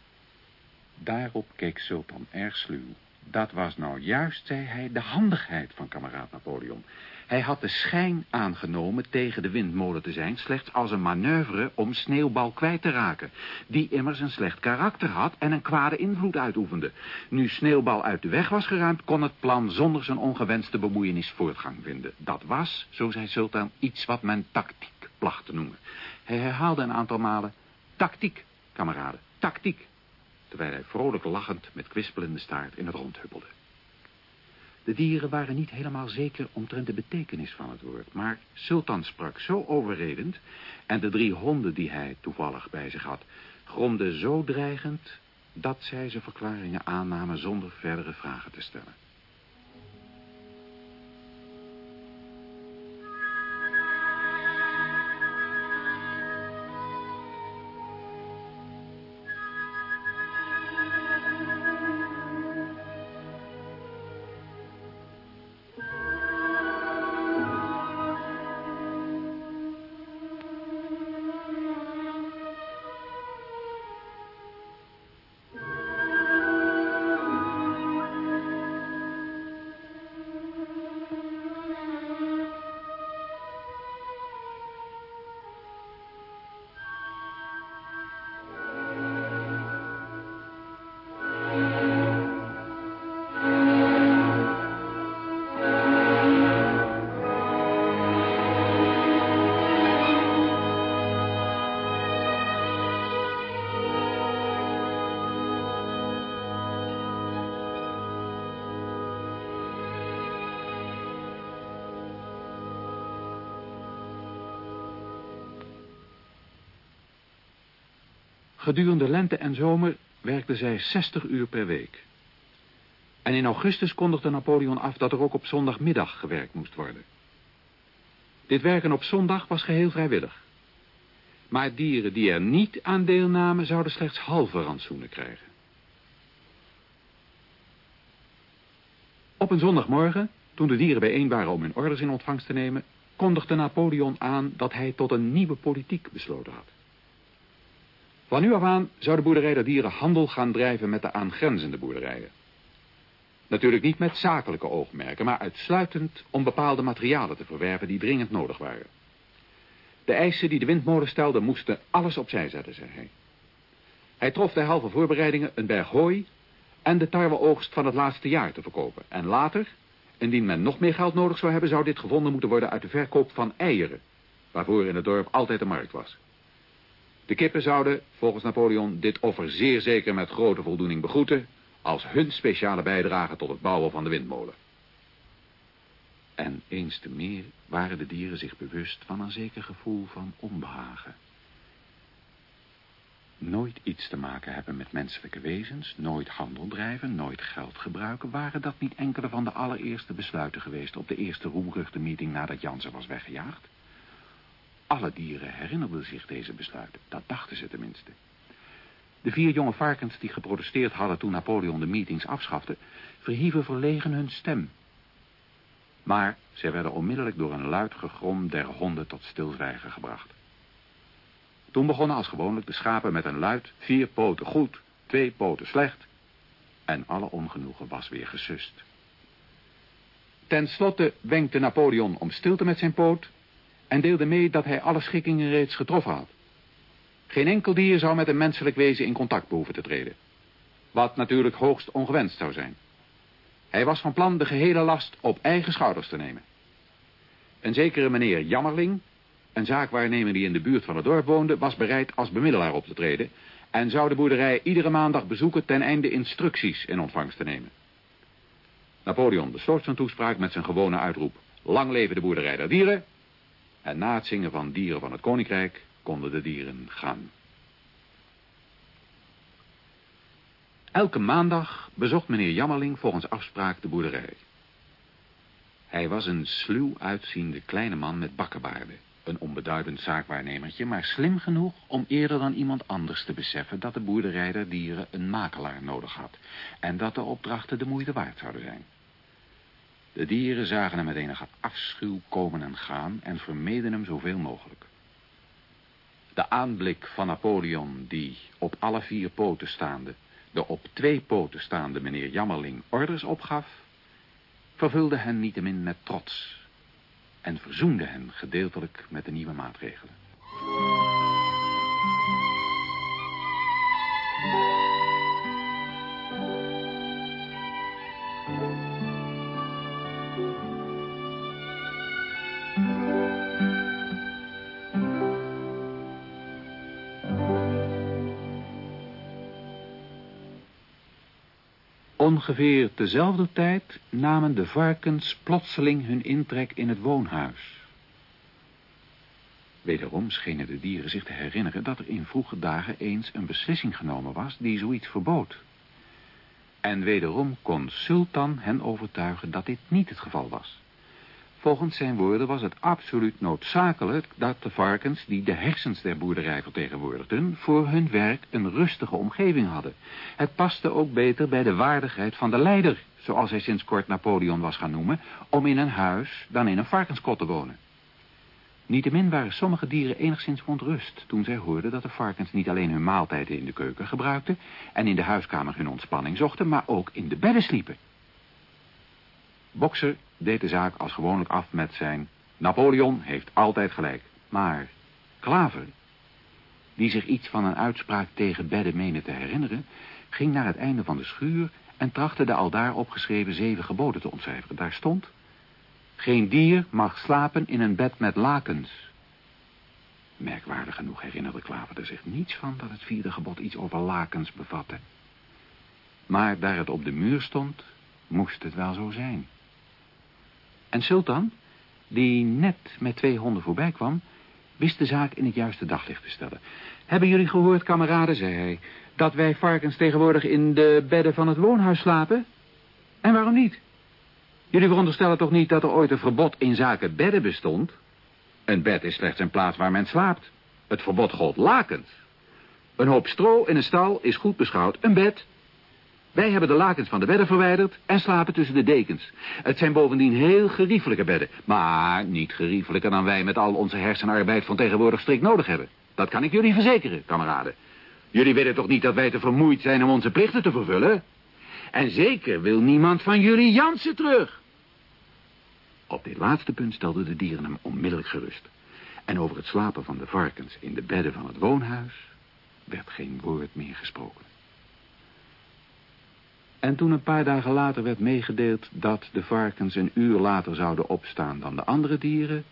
Daarop keek Sultan erg sluw. Dat was nou juist, zei hij, de handigheid van kameraad Napoleon. Hij had de schijn aangenomen tegen de windmolen te zijn... slechts als een manoeuvre om Sneeuwbal kwijt te raken... die immers een slecht karakter had en een kwade invloed uitoefende. Nu Sneeuwbal uit de weg was geruimd... kon het plan zonder zijn ongewenste bemoeienis voortgang vinden. Dat was, zo zei Sultan, iets wat men tactiek placht te noemen. Hij herhaalde een aantal malen... tactiek, kameraden, tactiek... terwijl hij vrolijk lachend met kwispelende staart in het rond huppelde. De dieren waren niet helemaal zeker omtrent de betekenis van het woord, maar Sultan sprak zo overredend en de drie honden die hij toevallig bij zich had, gromden zo dreigend dat zij zijn verklaringen aannamen zonder verdere vragen te stellen. Gedurende lente en zomer werkte zij 60 uur per week. En in augustus kondigde Napoleon af dat er ook op zondagmiddag gewerkt moest worden. Dit werken op zondag was geheel vrijwillig. Maar dieren die er niet aan deelnamen zouden slechts halve rantsoenen krijgen. Op een zondagmorgen, toen de dieren bijeen waren om hun orders in ontvangst te nemen, kondigde Napoleon aan dat hij tot een nieuwe politiek besloten had. Van nu af aan zou de boerderij der dieren handel gaan drijven met de aangrenzende boerderijen. Natuurlijk niet met zakelijke oogmerken, maar uitsluitend om bepaalde materialen te verwerven die dringend nodig waren. De eisen die de windmolen stelde moesten alles opzij zetten, zei hij. Hij trof de halve voorbereidingen een berg hooi en de tarweoogst van het laatste jaar te verkopen. En later, indien men nog meer geld nodig zou hebben, zou dit gevonden moeten worden uit de verkoop van eieren, waarvoor in het dorp altijd een markt was. De kippen zouden, volgens Napoleon, dit offer zeer zeker met grote voldoening begroeten... als hun speciale bijdrage tot het bouwen van de windmolen. En eens te meer waren de dieren zich bewust van een zeker gevoel van onbehagen. Nooit iets te maken hebben met menselijke wezens, nooit handel drijven, nooit geld gebruiken... waren dat niet enkele van de allereerste besluiten geweest op de eerste roemruchte meeting nadat Jansen was weggejaagd? Alle dieren herinnerden zich deze besluiten, dat dachten ze tenminste. De vier jonge varkens die geprotesteerd hadden toen Napoleon de meetings afschafte, verhieven verlegen hun stem. Maar zij werden onmiddellijk door een luid gegrom der honden tot stilzwijgen gebracht. Toen begonnen als gewoonlijk de schapen met een luid vier poten goed, twee poten slecht, en alle ongenoegen was weer gesust. Ten slotte wenkte Napoleon om stilte met zijn poot en deelde mee dat hij alle schikkingen reeds getroffen had. Geen enkel dier zou met een menselijk wezen in contact behoeven te treden. Wat natuurlijk hoogst ongewenst zou zijn. Hij was van plan de gehele last op eigen schouders te nemen. Een zekere meneer Jammerling, een zaakwaarnemer die in de buurt van het dorp woonde, was bereid als bemiddelaar op te treden en zou de boerderij iedere maandag bezoeken ten einde instructies in ontvangst te nemen. Napoleon besloot zijn toespraak met zijn gewone uitroep. Lang leven de boerderij der dieren. En na het zingen van dieren van het koninkrijk konden de dieren gaan. Elke maandag bezocht meneer Jammerling volgens afspraak de boerderij. Hij was een sluw uitziende kleine man met bakkenbaarden. Een onbeduidend zaakwaarnemertje, maar slim genoeg om eerder dan iemand anders te beseffen dat de boerderij der dieren een makelaar nodig had en dat de opdrachten de moeite waard zouden zijn. De dieren zagen hem met enige afschuw komen en gaan en vermeden hem zoveel mogelijk. De aanblik van Napoleon, die op alle vier poten staande, de op twee poten staande meneer Jammerling orders opgaf, vervulde hen niettemin met trots en verzoende hen gedeeltelijk met de nieuwe maatregelen. Ongeveer tezelfde tijd namen de varkens plotseling hun intrek in het woonhuis. Wederom schenen de dieren zich te herinneren dat er in vroege dagen eens een beslissing genomen was die zoiets verbood. En wederom kon Sultan hen overtuigen dat dit niet het geval was. Volgens zijn woorden was het absoluut noodzakelijk dat de varkens die de hersens der boerderij vertegenwoordigden, voor hun werk een rustige omgeving hadden. Het paste ook beter bij de waardigheid van de leider, zoals hij sinds kort Napoleon was gaan noemen, om in een huis dan in een varkenskot te wonen. Niettemin waren sommige dieren enigszins ontrust toen zij hoorden dat de varkens niet alleen hun maaltijden in de keuken gebruikten en in de huiskamer hun ontspanning zochten, maar ook in de bedden sliepen. Bokser deed de zaak als gewoonlijk af met zijn... Napoleon heeft altijd gelijk. Maar Klaver, die zich iets van een uitspraak tegen bedden meende te herinneren... ging naar het einde van de schuur en trachtte de aldaar opgeschreven zeven geboden te ontcijferen. Daar stond... Geen dier mag slapen in een bed met lakens. Merkwaardig genoeg herinnerde Klaver er zich niets van dat het vierde gebod iets over lakens bevatte. Maar daar het op de muur stond, moest het wel zo zijn. En Sultan, die net met twee honden voorbij kwam, wist de zaak in het juiste daglicht te stellen. Hebben jullie gehoord, kameraden, zei hij, dat wij varkens tegenwoordig in de bedden van het woonhuis slapen? En waarom niet? Jullie veronderstellen toch niet dat er ooit een verbod in zaken bedden bestond? Een bed is slechts een plaats waar men slaapt. Het verbod gold lakens. Een hoop stro in een stal is goed beschouwd een bed. Wij hebben de lakens van de bedden verwijderd en slapen tussen de dekens. Het zijn bovendien heel geriefelijke bedden. Maar niet geriefelijker dan wij met al onze hersenarbeid van tegenwoordig strikt nodig hebben. Dat kan ik jullie verzekeren, kameraden. Jullie willen toch niet dat wij te vermoeid zijn om onze plichten te vervullen? En zeker wil niemand van jullie Jansen terug. Op dit laatste punt stelden de dieren hem onmiddellijk gerust. En over het slapen van de varkens in de bedden van het woonhuis werd geen woord meer gesproken. En toen een paar dagen later werd meegedeeld dat de varkens een uur later zouden opstaan dan de andere dieren,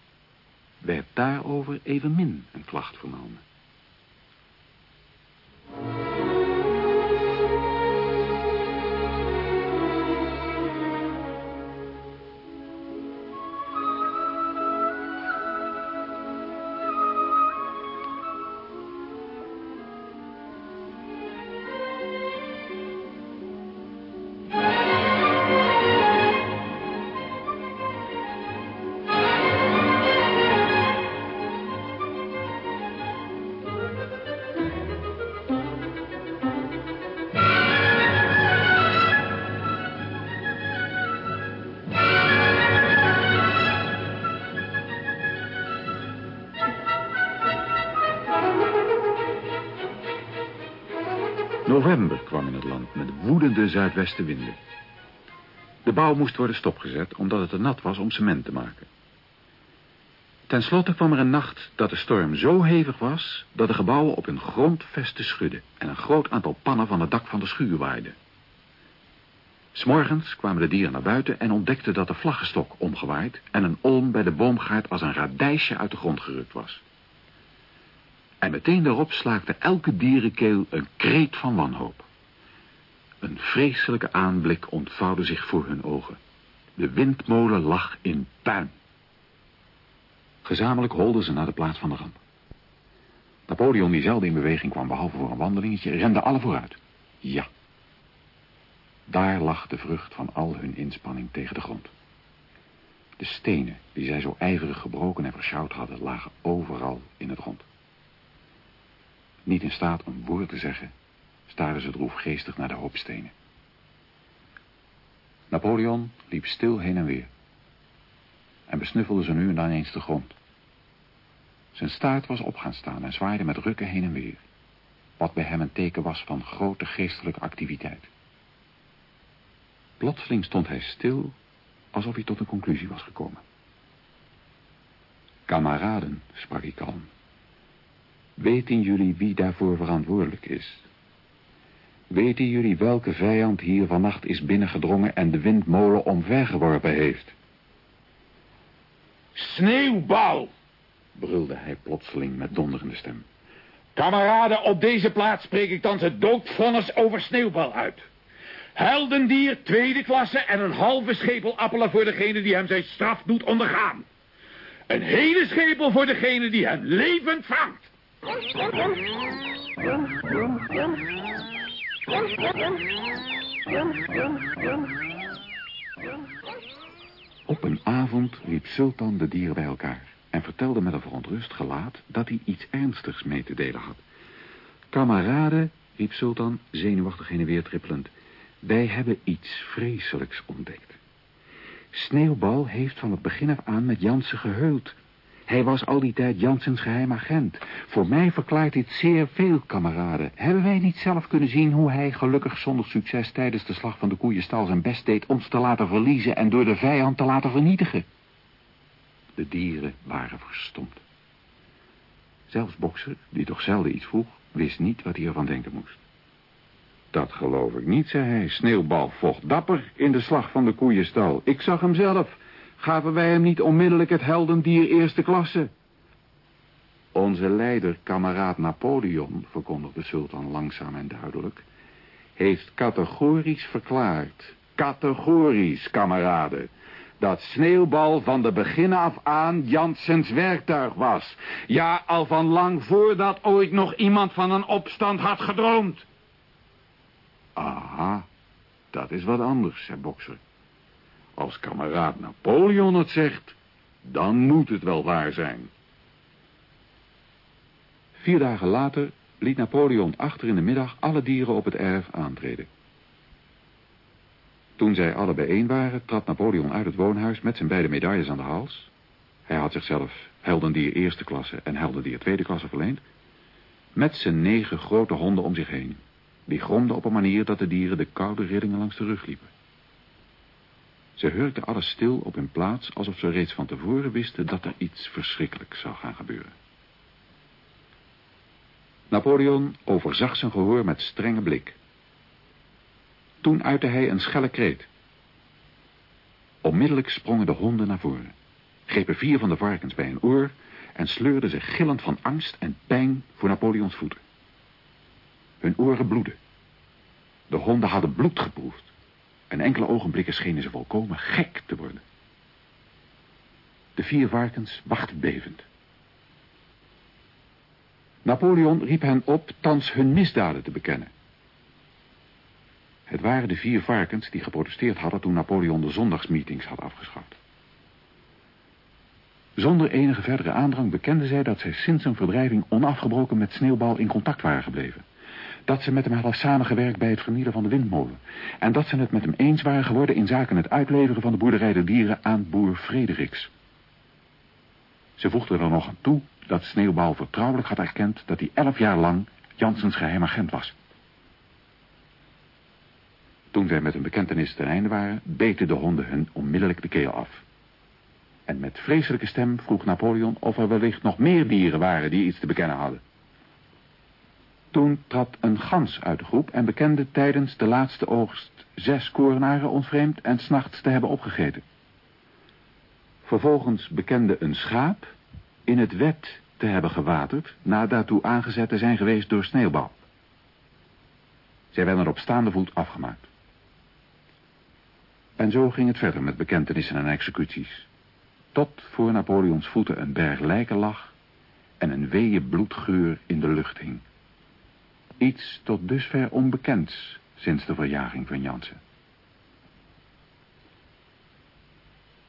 werd daarover evenmin een klacht vernomen. Zuidwestenwinden. De bouw moest worden stopgezet omdat het te nat was om cement te maken. Ten slotte kwam er een nacht dat de storm zo hevig was... dat de gebouwen op hun grondvesten schudden... en een groot aantal pannen van het dak van de schuur waaiden. S'morgens kwamen de dieren naar buiten en ontdekten dat de vlaggenstok omgewaaid... en een olm bij de boomgaard als een radijsje uit de grond gerukt was. En meteen daarop slaakte elke dierenkeel een kreet van wanhoop. Een vreselijke aanblik ontvouwde zich voor hun ogen. De windmolen lag in puin. Gezamenlijk holden ze naar de plaats van de ramp. Napoleon, die zelden in beweging kwam, behalve voor een wandelingetje, rende alle vooruit. Ja. Daar lag de vrucht van al hun inspanning tegen de grond. De stenen, die zij zo ijverig gebroken en versjouwd hadden, lagen overal in het rond. Niet in staat een woord te zeggen, staarden ze droefgeestig naar de hoop stenen. Napoleon liep stil heen en weer en besnuffelde ze nu en dan eens de grond. Zijn staart was op gaan staan en zwaaide met rukken heen en weer, wat bij hem een teken was van grote geestelijke activiteit. Plotseling stond hij stil, alsof hij tot een conclusie was gekomen. Kameraden, sprak hij kalm, weten jullie wie daarvoor verantwoordelijk is? Weten jullie welke vijand hier vannacht is binnengedrongen en de windmolen omvergeworpen heeft? Sneeuwbal, brulde hij plotseling met donderende stem. Kameraden, op deze plaats spreek ik dan het doodvonnis over sneeuwbal uit. Heldendier, tweede klasse en een halve schepel appelen voor degene die hem zijn straf doet ondergaan. Een hele schepel voor degene die hem levend vangt. Op een avond riep Sultan de dieren bij elkaar en vertelde met een verontrust gelaat dat hij iets ernstigs mee te delen had. Kameraden, riep Sultan, zenuwachtig heen en weer trippelend, wij hebben iets vreselijks ontdekt. Sneeuwbal heeft van het begin af aan met Jansen geheuld. Hij was al die tijd Jansens geheim agent. Voor mij verklaart dit zeer veel, kameraden. Hebben wij niet zelf kunnen zien hoe hij, gelukkig zonder succes... tijdens de slag van de koeienstal zijn best deed ons te laten verliezen... en door de vijand te laten vernietigen? De dieren waren verstomd. Zelfs Bokser, die toch zelden iets vroeg... wist niet wat hij ervan denken moest. Dat geloof ik niet, zei hij. Sneeuwbal vocht dapper in de slag van de koeienstal. Ik zag hem zelf. Gaven wij hem niet onmiddellijk het heldendier eerste klasse? Onze leider, kameraad Napoleon, verkondigde sultan langzaam en duidelijk, heeft categorisch verklaard, categorisch, kameraden, dat Sneeuwbal van de begin af aan Jansens werktuig was. Ja, al van lang voordat ooit nog iemand van een opstand had gedroomd. Aha, dat is wat anders, zei Bokser. Als kameraad Napoleon het zegt, dan moet het wel waar zijn. Vier dagen later liet Napoleon achter in de middag alle dieren op het erf aantreden. Toen zij alle bijeen waren, trad Napoleon uit het woonhuis met zijn beide medailles aan de hals. Hij had zichzelf heldendier eerste klasse en heldendier tweede klasse verleend. Met zijn negen grote honden om zich heen. Die gromden op een manier dat de dieren de koude rillingen langs de rug liepen. Ze hurkten alles stil op hun plaats, alsof ze reeds van tevoren wisten dat er iets verschrikkelijks zou gaan gebeuren. Napoleon overzag zijn gehoor met strenge blik. Toen uitte hij een schelle kreet. Onmiddellijk sprongen de honden naar voren, grepen vier van de varkens bij een oor en sleurden ze gillend van angst en pijn voor Napoleons voeten. Hun oren bloedden. De honden hadden bloed geproefd. En enkele ogenblikken schenen ze volkomen gek te worden. De vier varkens wachten bevend. Napoleon riep hen op thans hun misdaden te bekennen. Het waren de vier varkens die geprotesteerd hadden toen Napoleon de zondagsmeetings had afgeschaft. Zonder enige verdere aandrang bekenden zij dat zij sinds zijn verdrijving onafgebroken met Sneeuwbal in contact waren gebleven dat ze met hem hadden samengewerkt bij het vernielen van de windmolen. En dat ze het met hem eens waren geworden in zaken het uitleveren van de boerderij der dieren aan boer Frederiks. Ze voegden er nog aan toe dat Sneeuwbal vertrouwelijk had erkend dat hij elf jaar lang Jansens geheim agent was. Toen zij met hun bekentenis ten einde waren, beten de honden hun onmiddellijk de keel af. En met vreselijke stem vroeg Napoleon of er wellicht nog meer dieren waren die iets te bekennen hadden. Toen trad een gans uit de groep en bekende tijdens de laatste oogst zes korenaren onvreemd en s'nachts te hebben opgegeten. Vervolgens bekende een schaap in het wet te hebben gewaterd na daartoe aangezet te zijn geweest door sneeuwbal. Zij werden op staande voet afgemaakt. En zo ging het verder met bekentenissen en executies. Tot voor Napoleons voeten een berg lijken lag en een weeë bloedgeur in de lucht hing. Iets tot dusver onbekends sinds de verjaging van Jansen.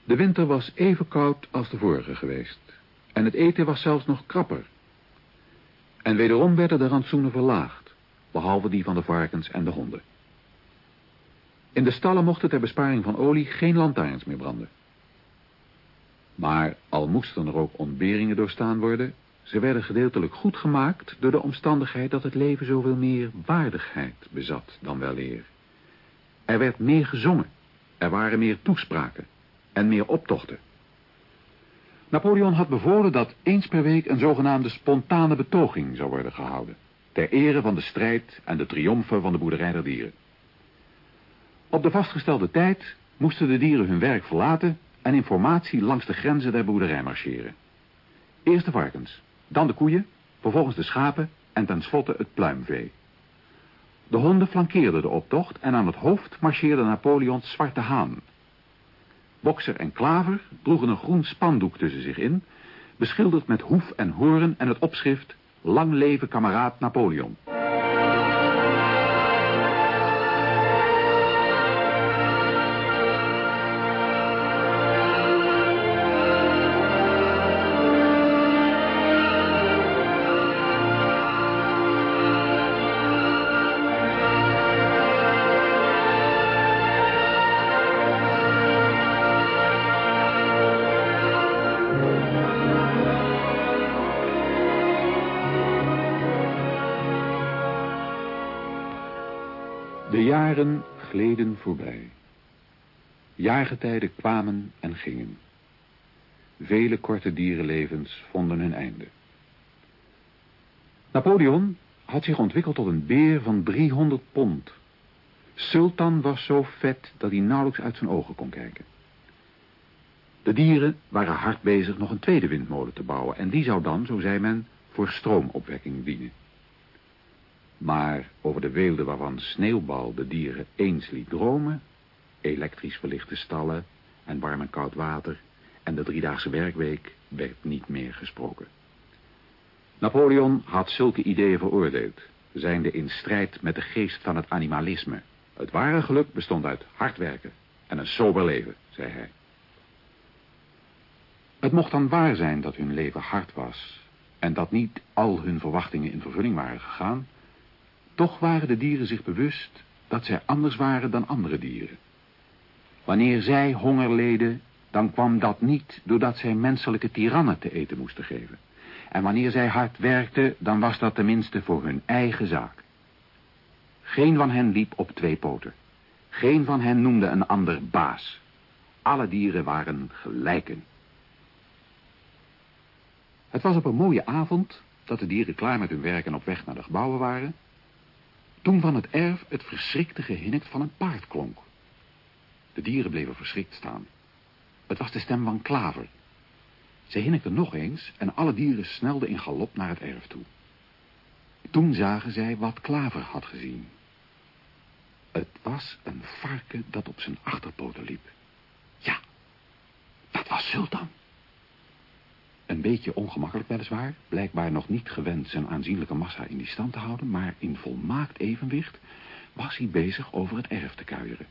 De winter was even koud als de vorige geweest. En het eten was zelfs nog krapper. En wederom werden de rantsoenen verlaagd, behalve die van de varkens en de honden. In de stallen mochten ter besparing van olie geen lantaarns meer branden. Maar al moesten er ook ontberingen doorstaan worden, ze werden gedeeltelijk goed gemaakt door de omstandigheid dat het leven zoveel meer waardigheid bezat dan wel eer. Er werd meer gezongen, er waren meer toespraken en meer optochten. Napoleon had bevolen dat eens per week een zogenaamde spontane betoging zou worden gehouden, ter ere van de strijd en de triomfen van de boerderij der dieren. Op de vastgestelde tijd moesten de dieren hun werk verlaten en informatie langs de grenzen der boerderij marcheren. Eerst de varkens, dan de koeien, vervolgens de schapen en tenslotte het pluimvee. De honden flankeerden de optocht en aan het hoofd marcheerde Napoleons zwarte haan. Bokser en Klaver droegen een groen spandoek tussen zich in, beschilderd met hoef en hoorn en het opschrift Lang leven kameraad Napoleon. Gleden voorbij. Jaargetijden kwamen en gingen. Vele korte dierenlevens vonden hun einde. Napoleon had zich ontwikkeld tot een beer van 300 pond. Sultan was zo vet dat hij nauwelijks uit zijn ogen kon kijken. De dieren waren hard bezig nog een tweede windmolen te bouwen... en die zou dan, zo zei men, voor stroomopwekking dienen. Maar over de weelde waarvan Sneeuwbal de dieren eens liet dromen... elektrisch verlichte stallen en warm en koud water... en de driedaagse werkweek werd niet meer gesproken. Napoleon had zulke ideeën veroordeeld... zijnde in strijd met de geest van het animalisme. Het ware geluk bestond uit hard werken en een sober leven, zei hij. Het mocht dan waar zijn dat hun leven hard was... en dat niet al hun verwachtingen in vervulling waren gegaan... Toch waren de dieren zich bewust dat zij anders waren dan andere dieren. Wanneer zij honger leden, dan kwam dat niet doordat zij menselijke tirannen te eten moesten geven. En wanneer zij hard werkten, dan was dat tenminste voor hun eigen zaak. Geen van hen liep op twee poten. Geen van hen noemde een ander baas. Alle dieren waren gelijken. Het was op een mooie avond dat de dieren klaar met hun werk en op weg naar de gebouwen waren... Toen van het erf het verschrikte gehinnik van een paard klonk. De dieren bleven verschrikt staan. Het was de stem van Klaver. Zij hinnikte nog eens en alle dieren snelden in galop naar het erf toe. Toen zagen zij wat Klaver had gezien. Het was een varken dat op zijn achterpoten liep. Ja, dat was Sultan. Een beetje ongemakkelijk weliswaar, blijkbaar nog niet gewend zijn aanzienlijke massa in die stand te houden, maar in volmaakt evenwicht was hij bezig over het erf te kuieren.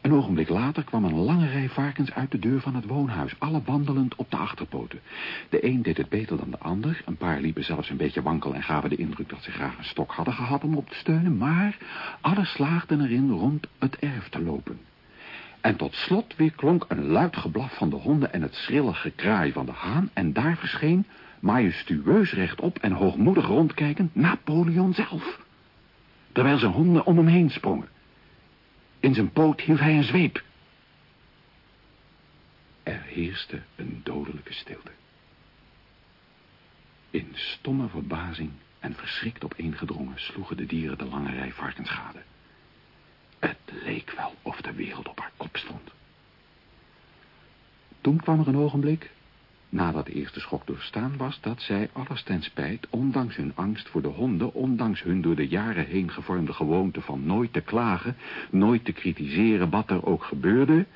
Een ogenblik later kwam een lange rij varkens uit de deur van het woonhuis, alle wandelend op de achterpoten. De een deed het beter dan de ander, een paar liepen zelfs een beetje wankel en gaven de indruk dat ze graag een stok hadden gehad om op te steunen, maar alle slaagden erin rond het erf te lopen. En tot slot weer klonk een luid geblaf van de honden en het schrille gekraai van de haan... en daar verscheen, majestueus rechtop en hoogmoedig rondkijkend, Napoleon zelf. Terwijl zijn honden om hem heen sprongen. In zijn poot hield hij een zweep. Er heerste een dodelijke stilte. In stomme verbazing en verschrikt opeengedrongen sloegen de dieren de lange rij varkens gade. Het leek wel of de wereld op haar kop stond. Toen kwam er een ogenblik, nadat de eerste schok doorstaan was, dat zij alles ten spijt, ondanks hun angst voor de honden, ondanks hun door de jaren heen gevormde gewoonte van nooit te klagen, nooit te kritiseren wat er ook gebeurde,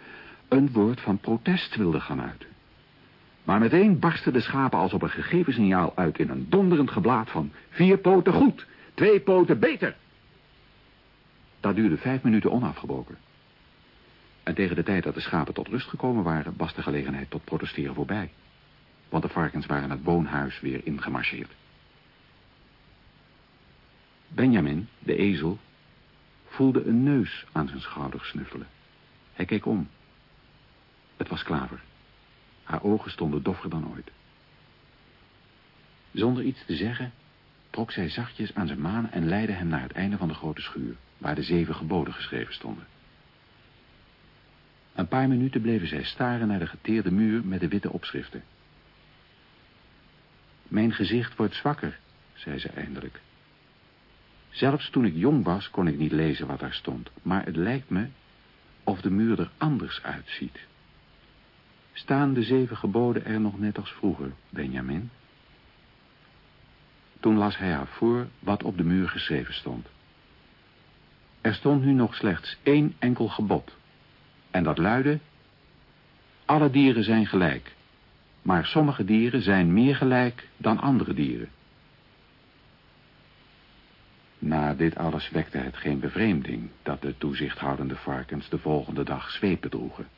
een woord van protest wilde gaan uiten. Maar meteen barsten de schapen als op een gegeven signaal uit in een donderend geblaat van vier poten goed, twee poten beter. Dat duurde vijf minuten onafgebroken. En tegen de tijd dat de schapen tot rust gekomen waren, was de gelegenheid tot protesteren voorbij. Want de varkens waren het woonhuis weer ingemarcheerd. Benjamin, de ezel, voelde een neus aan zijn schouder snuffelen. Hij keek om. Het was Klaver. Haar ogen stonden doffer dan ooit. Zonder iets te zeggen, trok zij zachtjes aan zijn maan en leidde hem naar het einde van de grote schuur, waar de zeven geboden geschreven stonden. Een paar minuten bleven zij staren naar de geteerde muur met de witte opschriften. Mijn gezicht wordt zwakker, zei ze eindelijk. Zelfs toen ik jong was, kon ik niet lezen wat daar stond, maar het lijkt me of de muur er anders uitziet. Staan de zeven geboden er nog net als vroeger, Benjamin? Toen las hij haar voor wat op de muur geschreven stond. Er stond nu nog slechts één enkel gebod. En dat luidde... Alle dieren zijn gelijk. Maar sommige dieren zijn meer gelijk dan andere dieren. Na dit alles wekte het geen bevreemding dat de toezichthoudende varkens de volgende dag zweepen droegen.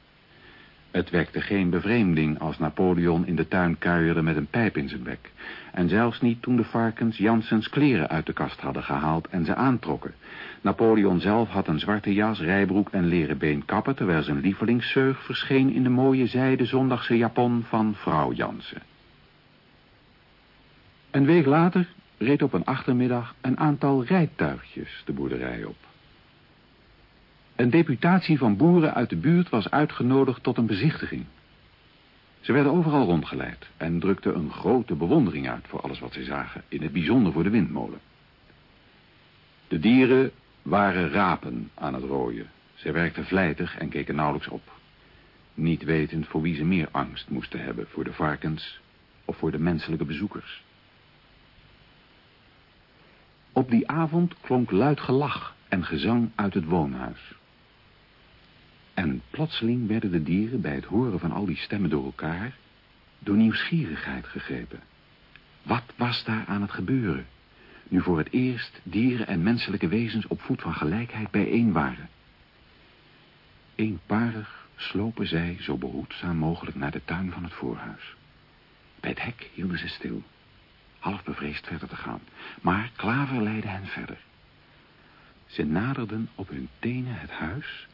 Het wekte geen bevreemding als Napoleon in de tuin kuierde met een pijp in zijn bek. En zelfs niet toen de varkens Jansens kleren uit de kast hadden gehaald en ze aantrokken. Napoleon zelf had een zwarte jas, rijbroek en leren beenkappen... terwijl zijn lievelingszeug verscheen in de mooie zijde zondagse japon van vrouw Jansen. Een week later reed op een achtermiddag een aantal rijtuigjes de boerderij op. Een deputatie van boeren uit de buurt was uitgenodigd tot een bezichtiging. Ze werden overal rondgeleid en drukten een grote bewondering uit voor alles wat ze zagen, in het bijzonder voor de windmolen. De dieren waren rapen aan het rooien. Ze werkten vlijtig en keken nauwelijks op. Niet wetend voor wie ze meer angst moesten hebben, voor de varkens of voor de menselijke bezoekers. Op die avond klonk luid gelach en gezang uit het woonhuis. En plotseling werden de dieren bij het horen van al die stemmen door elkaar door nieuwsgierigheid gegrepen. Wat was daar aan het gebeuren, nu voor het eerst dieren en menselijke wezens op voet van gelijkheid bijeen waren? Eenparig slopen zij zo behoedzaam mogelijk naar de tuin van het voorhuis. Bij het hek hielden ze stil, half bevreesd verder te gaan, maar Klaver leidde hen verder. Ze naderden op hun tenen het huis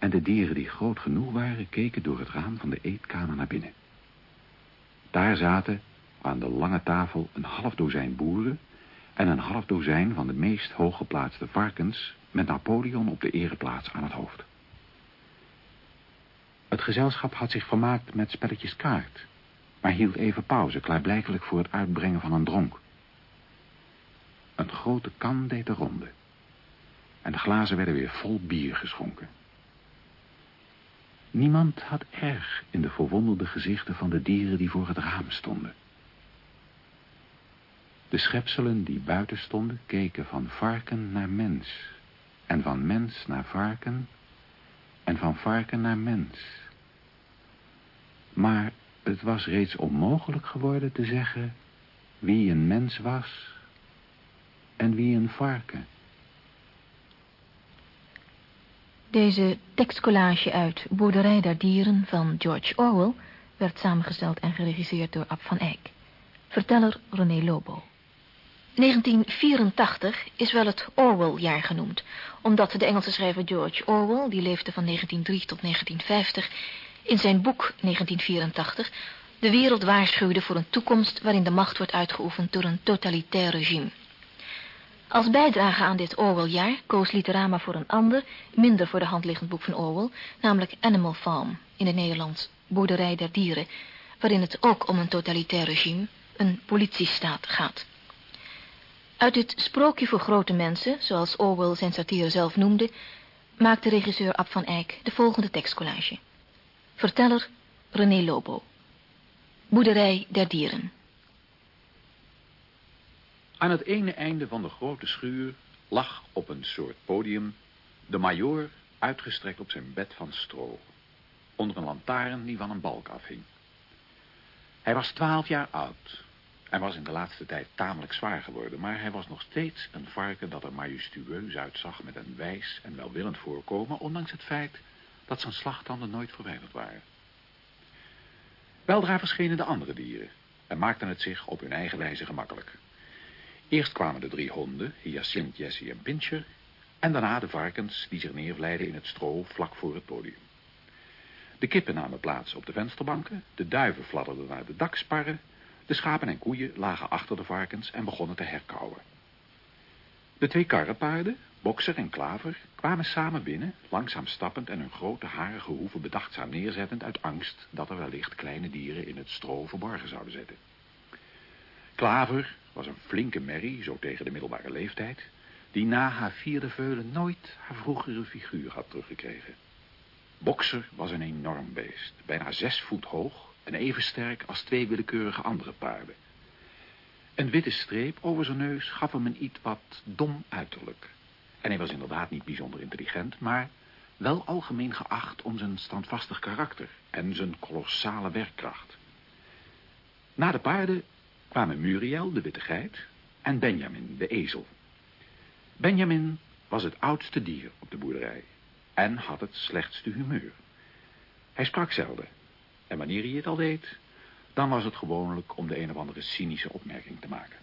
en de dieren die groot genoeg waren keken door het raam van de eetkamer naar binnen. Daar zaten aan de lange tafel een half dozijn boeren en een half dozijn van de meest hooggeplaatste varkens met Napoleon op de ereplaats aan het hoofd. Het gezelschap had zich vermaakt met spelletjes kaart, maar hield even pauze, klaarblijkelijk voor het uitbrengen van een dronk. Een grote kan deed de ronde en de glazen werden weer vol bier geschonken. Niemand had erg in de verwonderde gezichten van de dieren die voor het raam stonden. De schepselen die buiten stonden keken van varken naar mens, en van mens naar varken, en van varken naar mens. Maar het was reeds onmogelijk geworden te zeggen wie een mens was en wie een varken. Deze tekstcollage uit Boerderij der Dieren van George Orwell... werd samengesteld en geregisseerd door Ab van Eyck. Verteller René Lobo. 1984 is wel het Orwell-jaar genoemd... omdat de Engelse schrijver George Orwell, die leefde van 1903 tot 1950... in zijn boek 1984 de wereld waarschuwde voor een toekomst... waarin de macht wordt uitgeoefend door een totalitair regime... Als bijdrage aan dit Orwell-jaar koos Literama voor een ander, minder voor de hand liggend boek van Orwell, namelijk Animal Farm, in het Nederlands Boerderij der Dieren, waarin het ook om een totalitair regime, een politiestaat, gaat. Uit dit sprookje voor grote mensen, zoals Orwell zijn satire zelf noemde, maakte regisseur Ab van Eyck de volgende tekstcollage. Verteller René Lobo. Boerderij der Dieren. Aan het ene einde van de grote schuur lag op een soort podium de majoor uitgestrekt op zijn bed van stro, onder een lantaarn die van een balk afhing. Hij was twaalf jaar oud en was in de laatste tijd tamelijk zwaar geworden, maar hij was nog steeds een varken dat er majestueus uitzag met een wijs en welwillend voorkomen, ondanks het feit dat zijn slagtanden nooit verwijderd waren. Weldra verschenen de andere dieren en maakten het zich op hun eigen wijze gemakkelijk. Eerst kwamen de drie honden, Hyacint, Jessie en Pincher, en daarna de varkens die zich neervleiden in het stro vlak voor het podium. De kippen namen plaats op de vensterbanken, de duiven fladderden naar de daksparren, de schapen en koeien lagen achter de varkens en begonnen te herkauwen. De twee karrepaarden, Bokser en Klaver, kwamen samen binnen, langzaam stappend en hun grote harige hoeven bedachtzaam neerzettend uit angst dat er wellicht kleine dieren in het stro verborgen zouden zitten. Klaver was een flinke merrie, zo tegen de middelbare leeftijd, die na haar vierde veulen nooit haar vroegere figuur had teruggekregen. Bokser was een enorm beest, bijna zes voet hoog en even sterk als twee willekeurige andere paarden. Een witte streep over zijn neus gaf hem een iets wat dom uiterlijk. En hij was inderdaad niet bijzonder intelligent, maar wel algemeen geacht om zijn standvastig karakter en zijn kolossale werkkracht. Na de paarden kwamen Muriel, de witte geit, en Benjamin, de ezel. Benjamin was het oudste dier op de boerderij en had het slechtste humeur. Hij sprak zelden, en wanneer hij het al deed, dan was het gewoonlijk om de een of andere cynische opmerking te maken.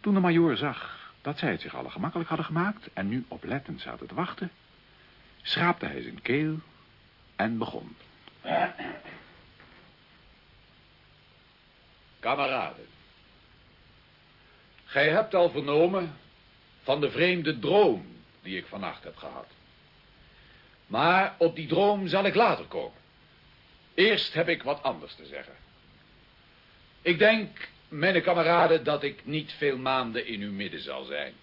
Toen de majoor zag dat zij het zich alle gemakkelijk hadden gemaakt en nu oplettend zaten te wachten, schraapte hij zijn keel en begon. Kameraden, gij hebt al vernomen van de vreemde droom die ik vannacht heb gehad. Maar op die droom zal ik later komen. Eerst heb ik wat anders te zeggen. Ik denk, mijn kameraden, dat ik niet veel maanden in uw midden zal zijn.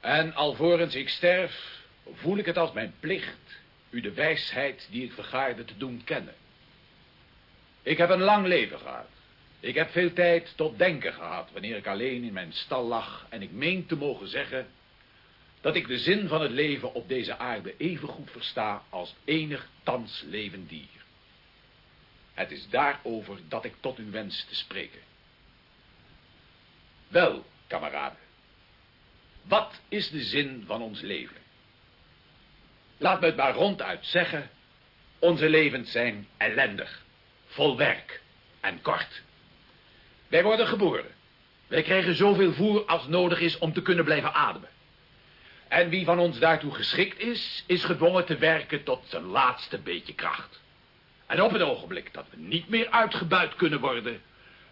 En alvorens ik sterf, voel ik het als mijn plicht u de wijsheid die ik vergaarde te doen kennen. Ik heb een lang leven gehad. Ik heb veel tijd tot denken gehad wanneer ik alleen in mijn stal lag en ik meen te mogen zeggen dat ik de zin van het leven op deze aarde even goed versta als enig thans levend dier. Het is daarover dat ik tot u wens te spreken. Wel, kameraden, wat is de zin van ons leven? Laat me het maar ronduit zeggen, onze levens zijn ellendig, vol werk en kort. Wij worden geboren. Wij krijgen zoveel voer als nodig is om te kunnen blijven ademen. En wie van ons daartoe geschikt is, is gedwongen te werken tot zijn laatste beetje kracht. En op het ogenblik dat we niet meer uitgebuit kunnen worden,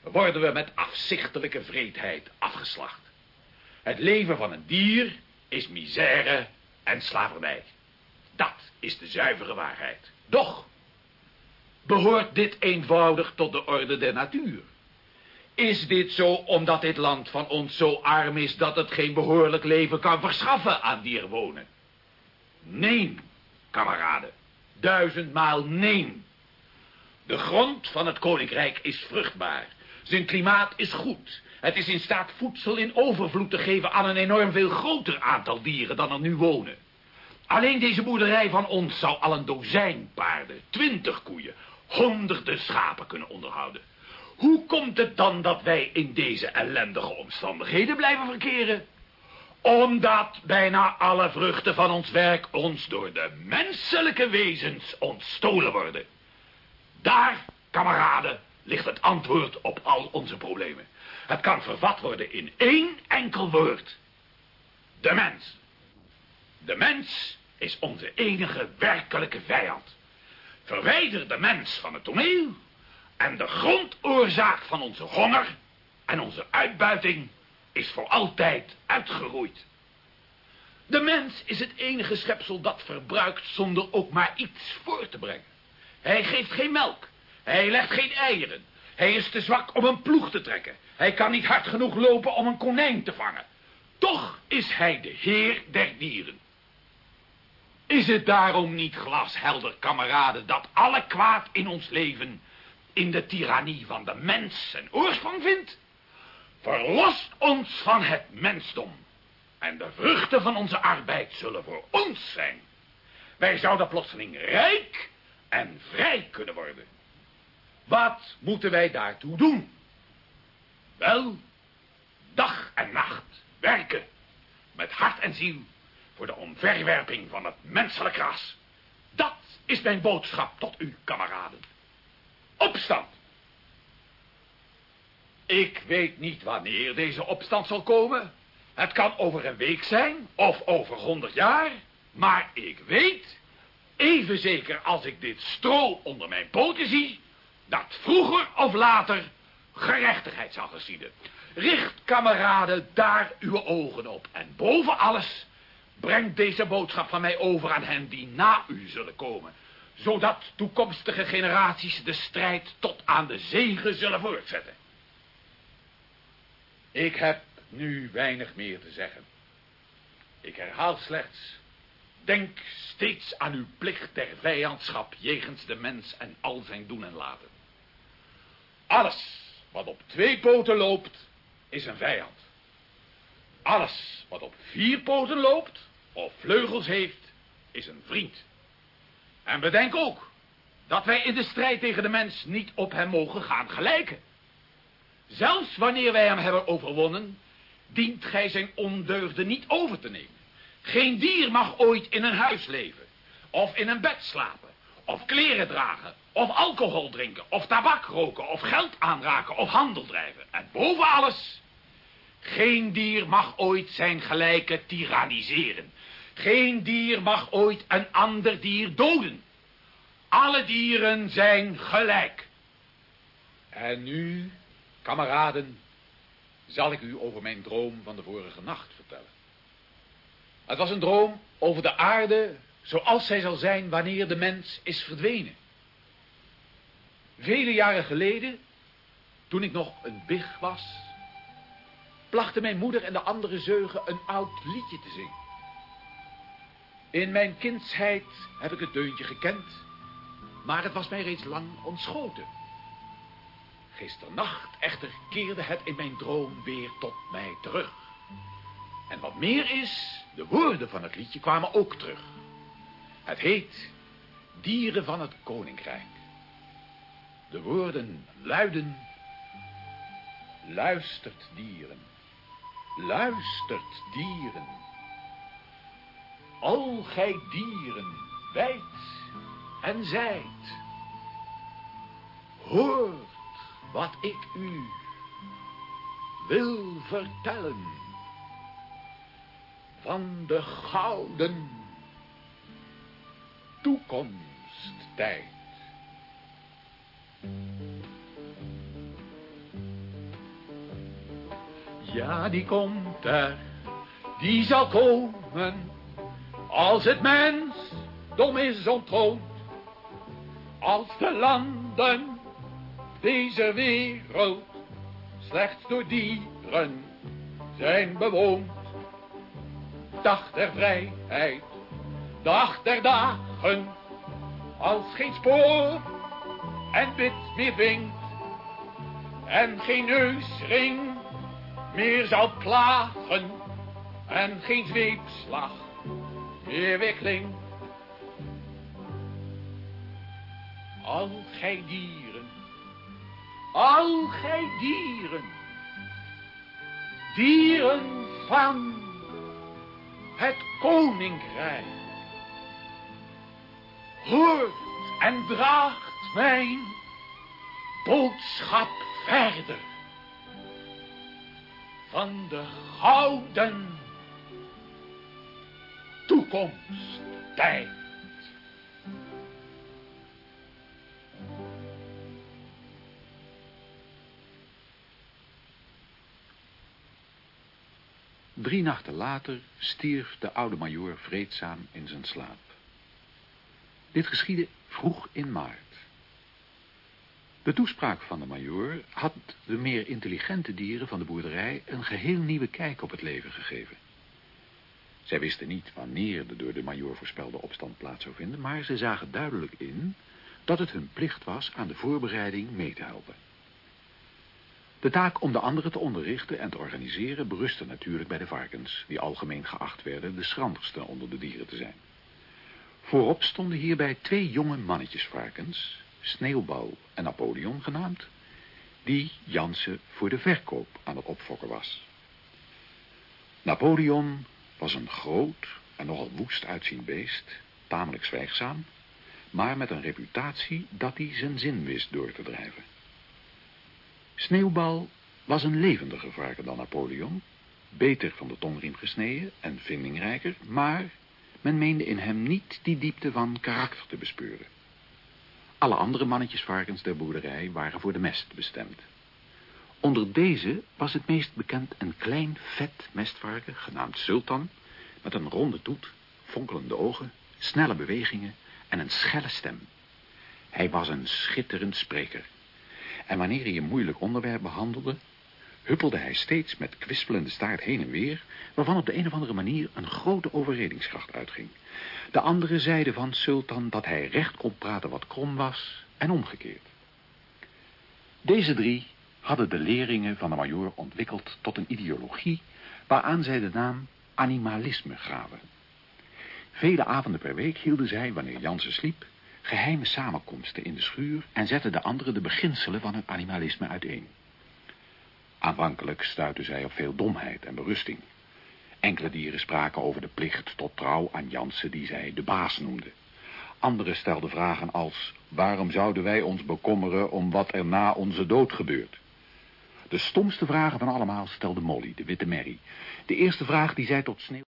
worden we met afzichtelijke vreedheid afgeslacht. Het leven van een dier is misère en slavernij. Dat is de zuivere waarheid. Doch, behoort dit eenvoudig tot de orde der natuur? Is dit zo omdat dit land van ons zo arm is dat het geen behoorlijk leven kan verschaffen aan dierwonen? Nee, kameraden. Duizendmaal nee. De grond van het koninkrijk is vruchtbaar. Zijn klimaat is goed. Het is in staat voedsel in overvloed te geven aan een enorm veel groter aantal dieren dan er nu wonen. Alleen deze boerderij van ons zou al een dozijn paarden, twintig koeien, honderden schapen kunnen onderhouden. Hoe komt het dan dat wij in deze ellendige omstandigheden blijven verkeren? Omdat bijna alle vruchten van ons werk ons door de menselijke wezens ontstolen worden. Daar, kameraden, ligt het antwoord op al onze problemen. Het kan vervat worden in één enkel woord. De mens. De mens is onze enige werkelijke vijand. Verwijder de mens van het toneel... en de grondoorzaak van onze honger en onze uitbuiting is voor altijd uitgeroeid. De mens is het enige schepsel dat verbruikt zonder ook maar iets voor te brengen. Hij geeft geen melk. Hij legt geen eieren. Hij is te zwak om een ploeg te trekken. Hij kan niet hard genoeg lopen om een konijn te vangen. Toch is hij de heer der dieren. Is het daarom niet glashelder, kameraden, dat alle kwaad in ons leven in de tirannie van de mens zijn oorsprong vindt? Verlost ons van het mensdom. En de vruchten van onze arbeid zullen voor ons zijn. Wij zouden plotseling rijk en vrij kunnen worden. Wat moeten wij daartoe doen? Wel, dag en nacht werken. Met hart en ziel voor de omverwerping van het menselijk ras. Dat is mijn boodschap tot u, kameraden. Opstand! Ik weet niet wanneer deze opstand zal komen. Het kan over een week zijn, of over honderd jaar. Maar ik weet, even zeker als ik dit stro onder mijn poten zie... dat vroeger of later gerechtigheid zal geschieden. Richt, kameraden, daar uw ogen op. En boven alles, breng deze boodschap van mij over aan hen die na u zullen komen. Zodat toekomstige generaties de strijd tot aan de zegen zullen voortzetten. Ik heb nu weinig meer te zeggen. Ik herhaal slechts, denk steeds aan uw plicht der vijandschap jegens de mens en al zijn doen en laten. Alles wat op twee poten loopt, is een vijand. Alles wat op vier poten loopt of vleugels heeft, is een vriend. En bedenk ook dat wij in de strijd tegen de mens niet op hem mogen gaan gelijken. Zelfs wanneer wij hem hebben overwonnen, dient gij zijn ondeugden niet over te nemen. Geen dier mag ooit in een huis leven, of in een bed slapen, of kleren dragen, of alcohol drinken, of tabak roken, of geld aanraken, of handel drijven. En boven alles, geen dier mag ooit zijn gelijke tyranniseren. Geen dier mag ooit een ander dier doden. Alle dieren zijn gelijk. En nu, kameraden, zal ik u over mijn droom van de vorige nacht vertellen. Het was een droom over de aarde zoals zij zal zijn wanneer de mens is verdwenen. Vele jaren geleden, toen ik nog een big was, plachten mijn moeder en de andere zeugen een oud liedje te zingen. In mijn kindsheid heb ik het deuntje gekend, maar het was mij reeds lang ontschoten. Gisternacht echter keerde het in mijn droom weer tot mij terug. En wat meer is, de woorden van het liedje kwamen ook terug. Het heet Dieren van het Koninkrijk. De woorden luiden... Luistert dieren, luistert dieren. Al gij dieren, wijd en zijt. Hoort wat ik u wil vertellen van de gouden toekomsttijd. Ja, die komt er, die zal komen, als het mens dom is ontroond. Als de landen deze wereld slechts door dieren zijn bewoond. Dag der vrijheid, dag der dagen, als geen spoor en wit meer vinkt en geen neusring meer zal klagen en geen zweepslag wegklinkt. Al gij dieren, al gij dieren, dieren van het koninkrijk, hoort en draagt mijn boodschap verder. Van de gouden toekomsttijd. Drie nachten later stierf de oude majoor vreedzaam in zijn slaap. Dit geschiedde vroeg in maart. De toespraak van de majoor had de meer intelligente dieren van de boerderij een geheel nieuwe kijk op het leven gegeven. Zij wisten niet wanneer de door de majoor voorspelde opstand plaats zou vinden, maar ze zagen duidelijk in dat het hun plicht was aan de voorbereiding mee te helpen. De taak om de anderen te onderrichten en te organiseren berustte natuurlijk bij de varkens, die algemeen geacht werden de schranderste onder de dieren te zijn. Voorop stonden hierbij twee jonge mannetjesvarkens, Sneeuwbal en Napoleon genaamd, die Jansen voor de verkoop aan het opfokken was. Napoleon was een groot en nogal woest uitziend beest, tamelijk zwijgzaam, maar met een reputatie dat hij zijn zin wist door te drijven. Sneeuwbal was een levendiger varken dan Napoleon, beter van de tongriem gesneden en vindingrijker, maar men meende in hem niet die diepte van karakter te bespeuren. Alle andere mannetjesvarkens der boerderij waren voor de mest bestemd. Onder deze was het meest bekend een klein vet mestvarken, genaamd Sultan, met een ronde toet, fonkelende ogen, snelle bewegingen en een schelle stem. Hij was een schitterend spreker. En wanneer hij een moeilijk onderwerp behandelde, huppelde hij steeds met kwispelende staart heen en weer, waarvan op de een of andere manier een grote overredingskracht uitging. De anderen zeiden van Sultan dat hij recht kon praten wat krom was en omgekeerd. Deze drie hadden de leringen van de majoor ontwikkeld tot een ideologie waaraan zij de naam animalisme gaven. Vele avonden per week hielden zij, wanneer Jansen sliep, geheime samenkomsten in de schuur en zetten de anderen de beginselen van het animalisme uiteen. Aanvankelijk stuitten zij op veel domheid en berusting. Enkele dieren spraken over de plicht tot trouw aan Jansen die zij de baas noemden. Anderen stelden vragen als, waarom zouden wij ons bekommeren om wat er na onze dood gebeurt? De stomste vragen van allemaal stelde Molly, de witte merrie. De eerste vraag die zij tot sneeuw...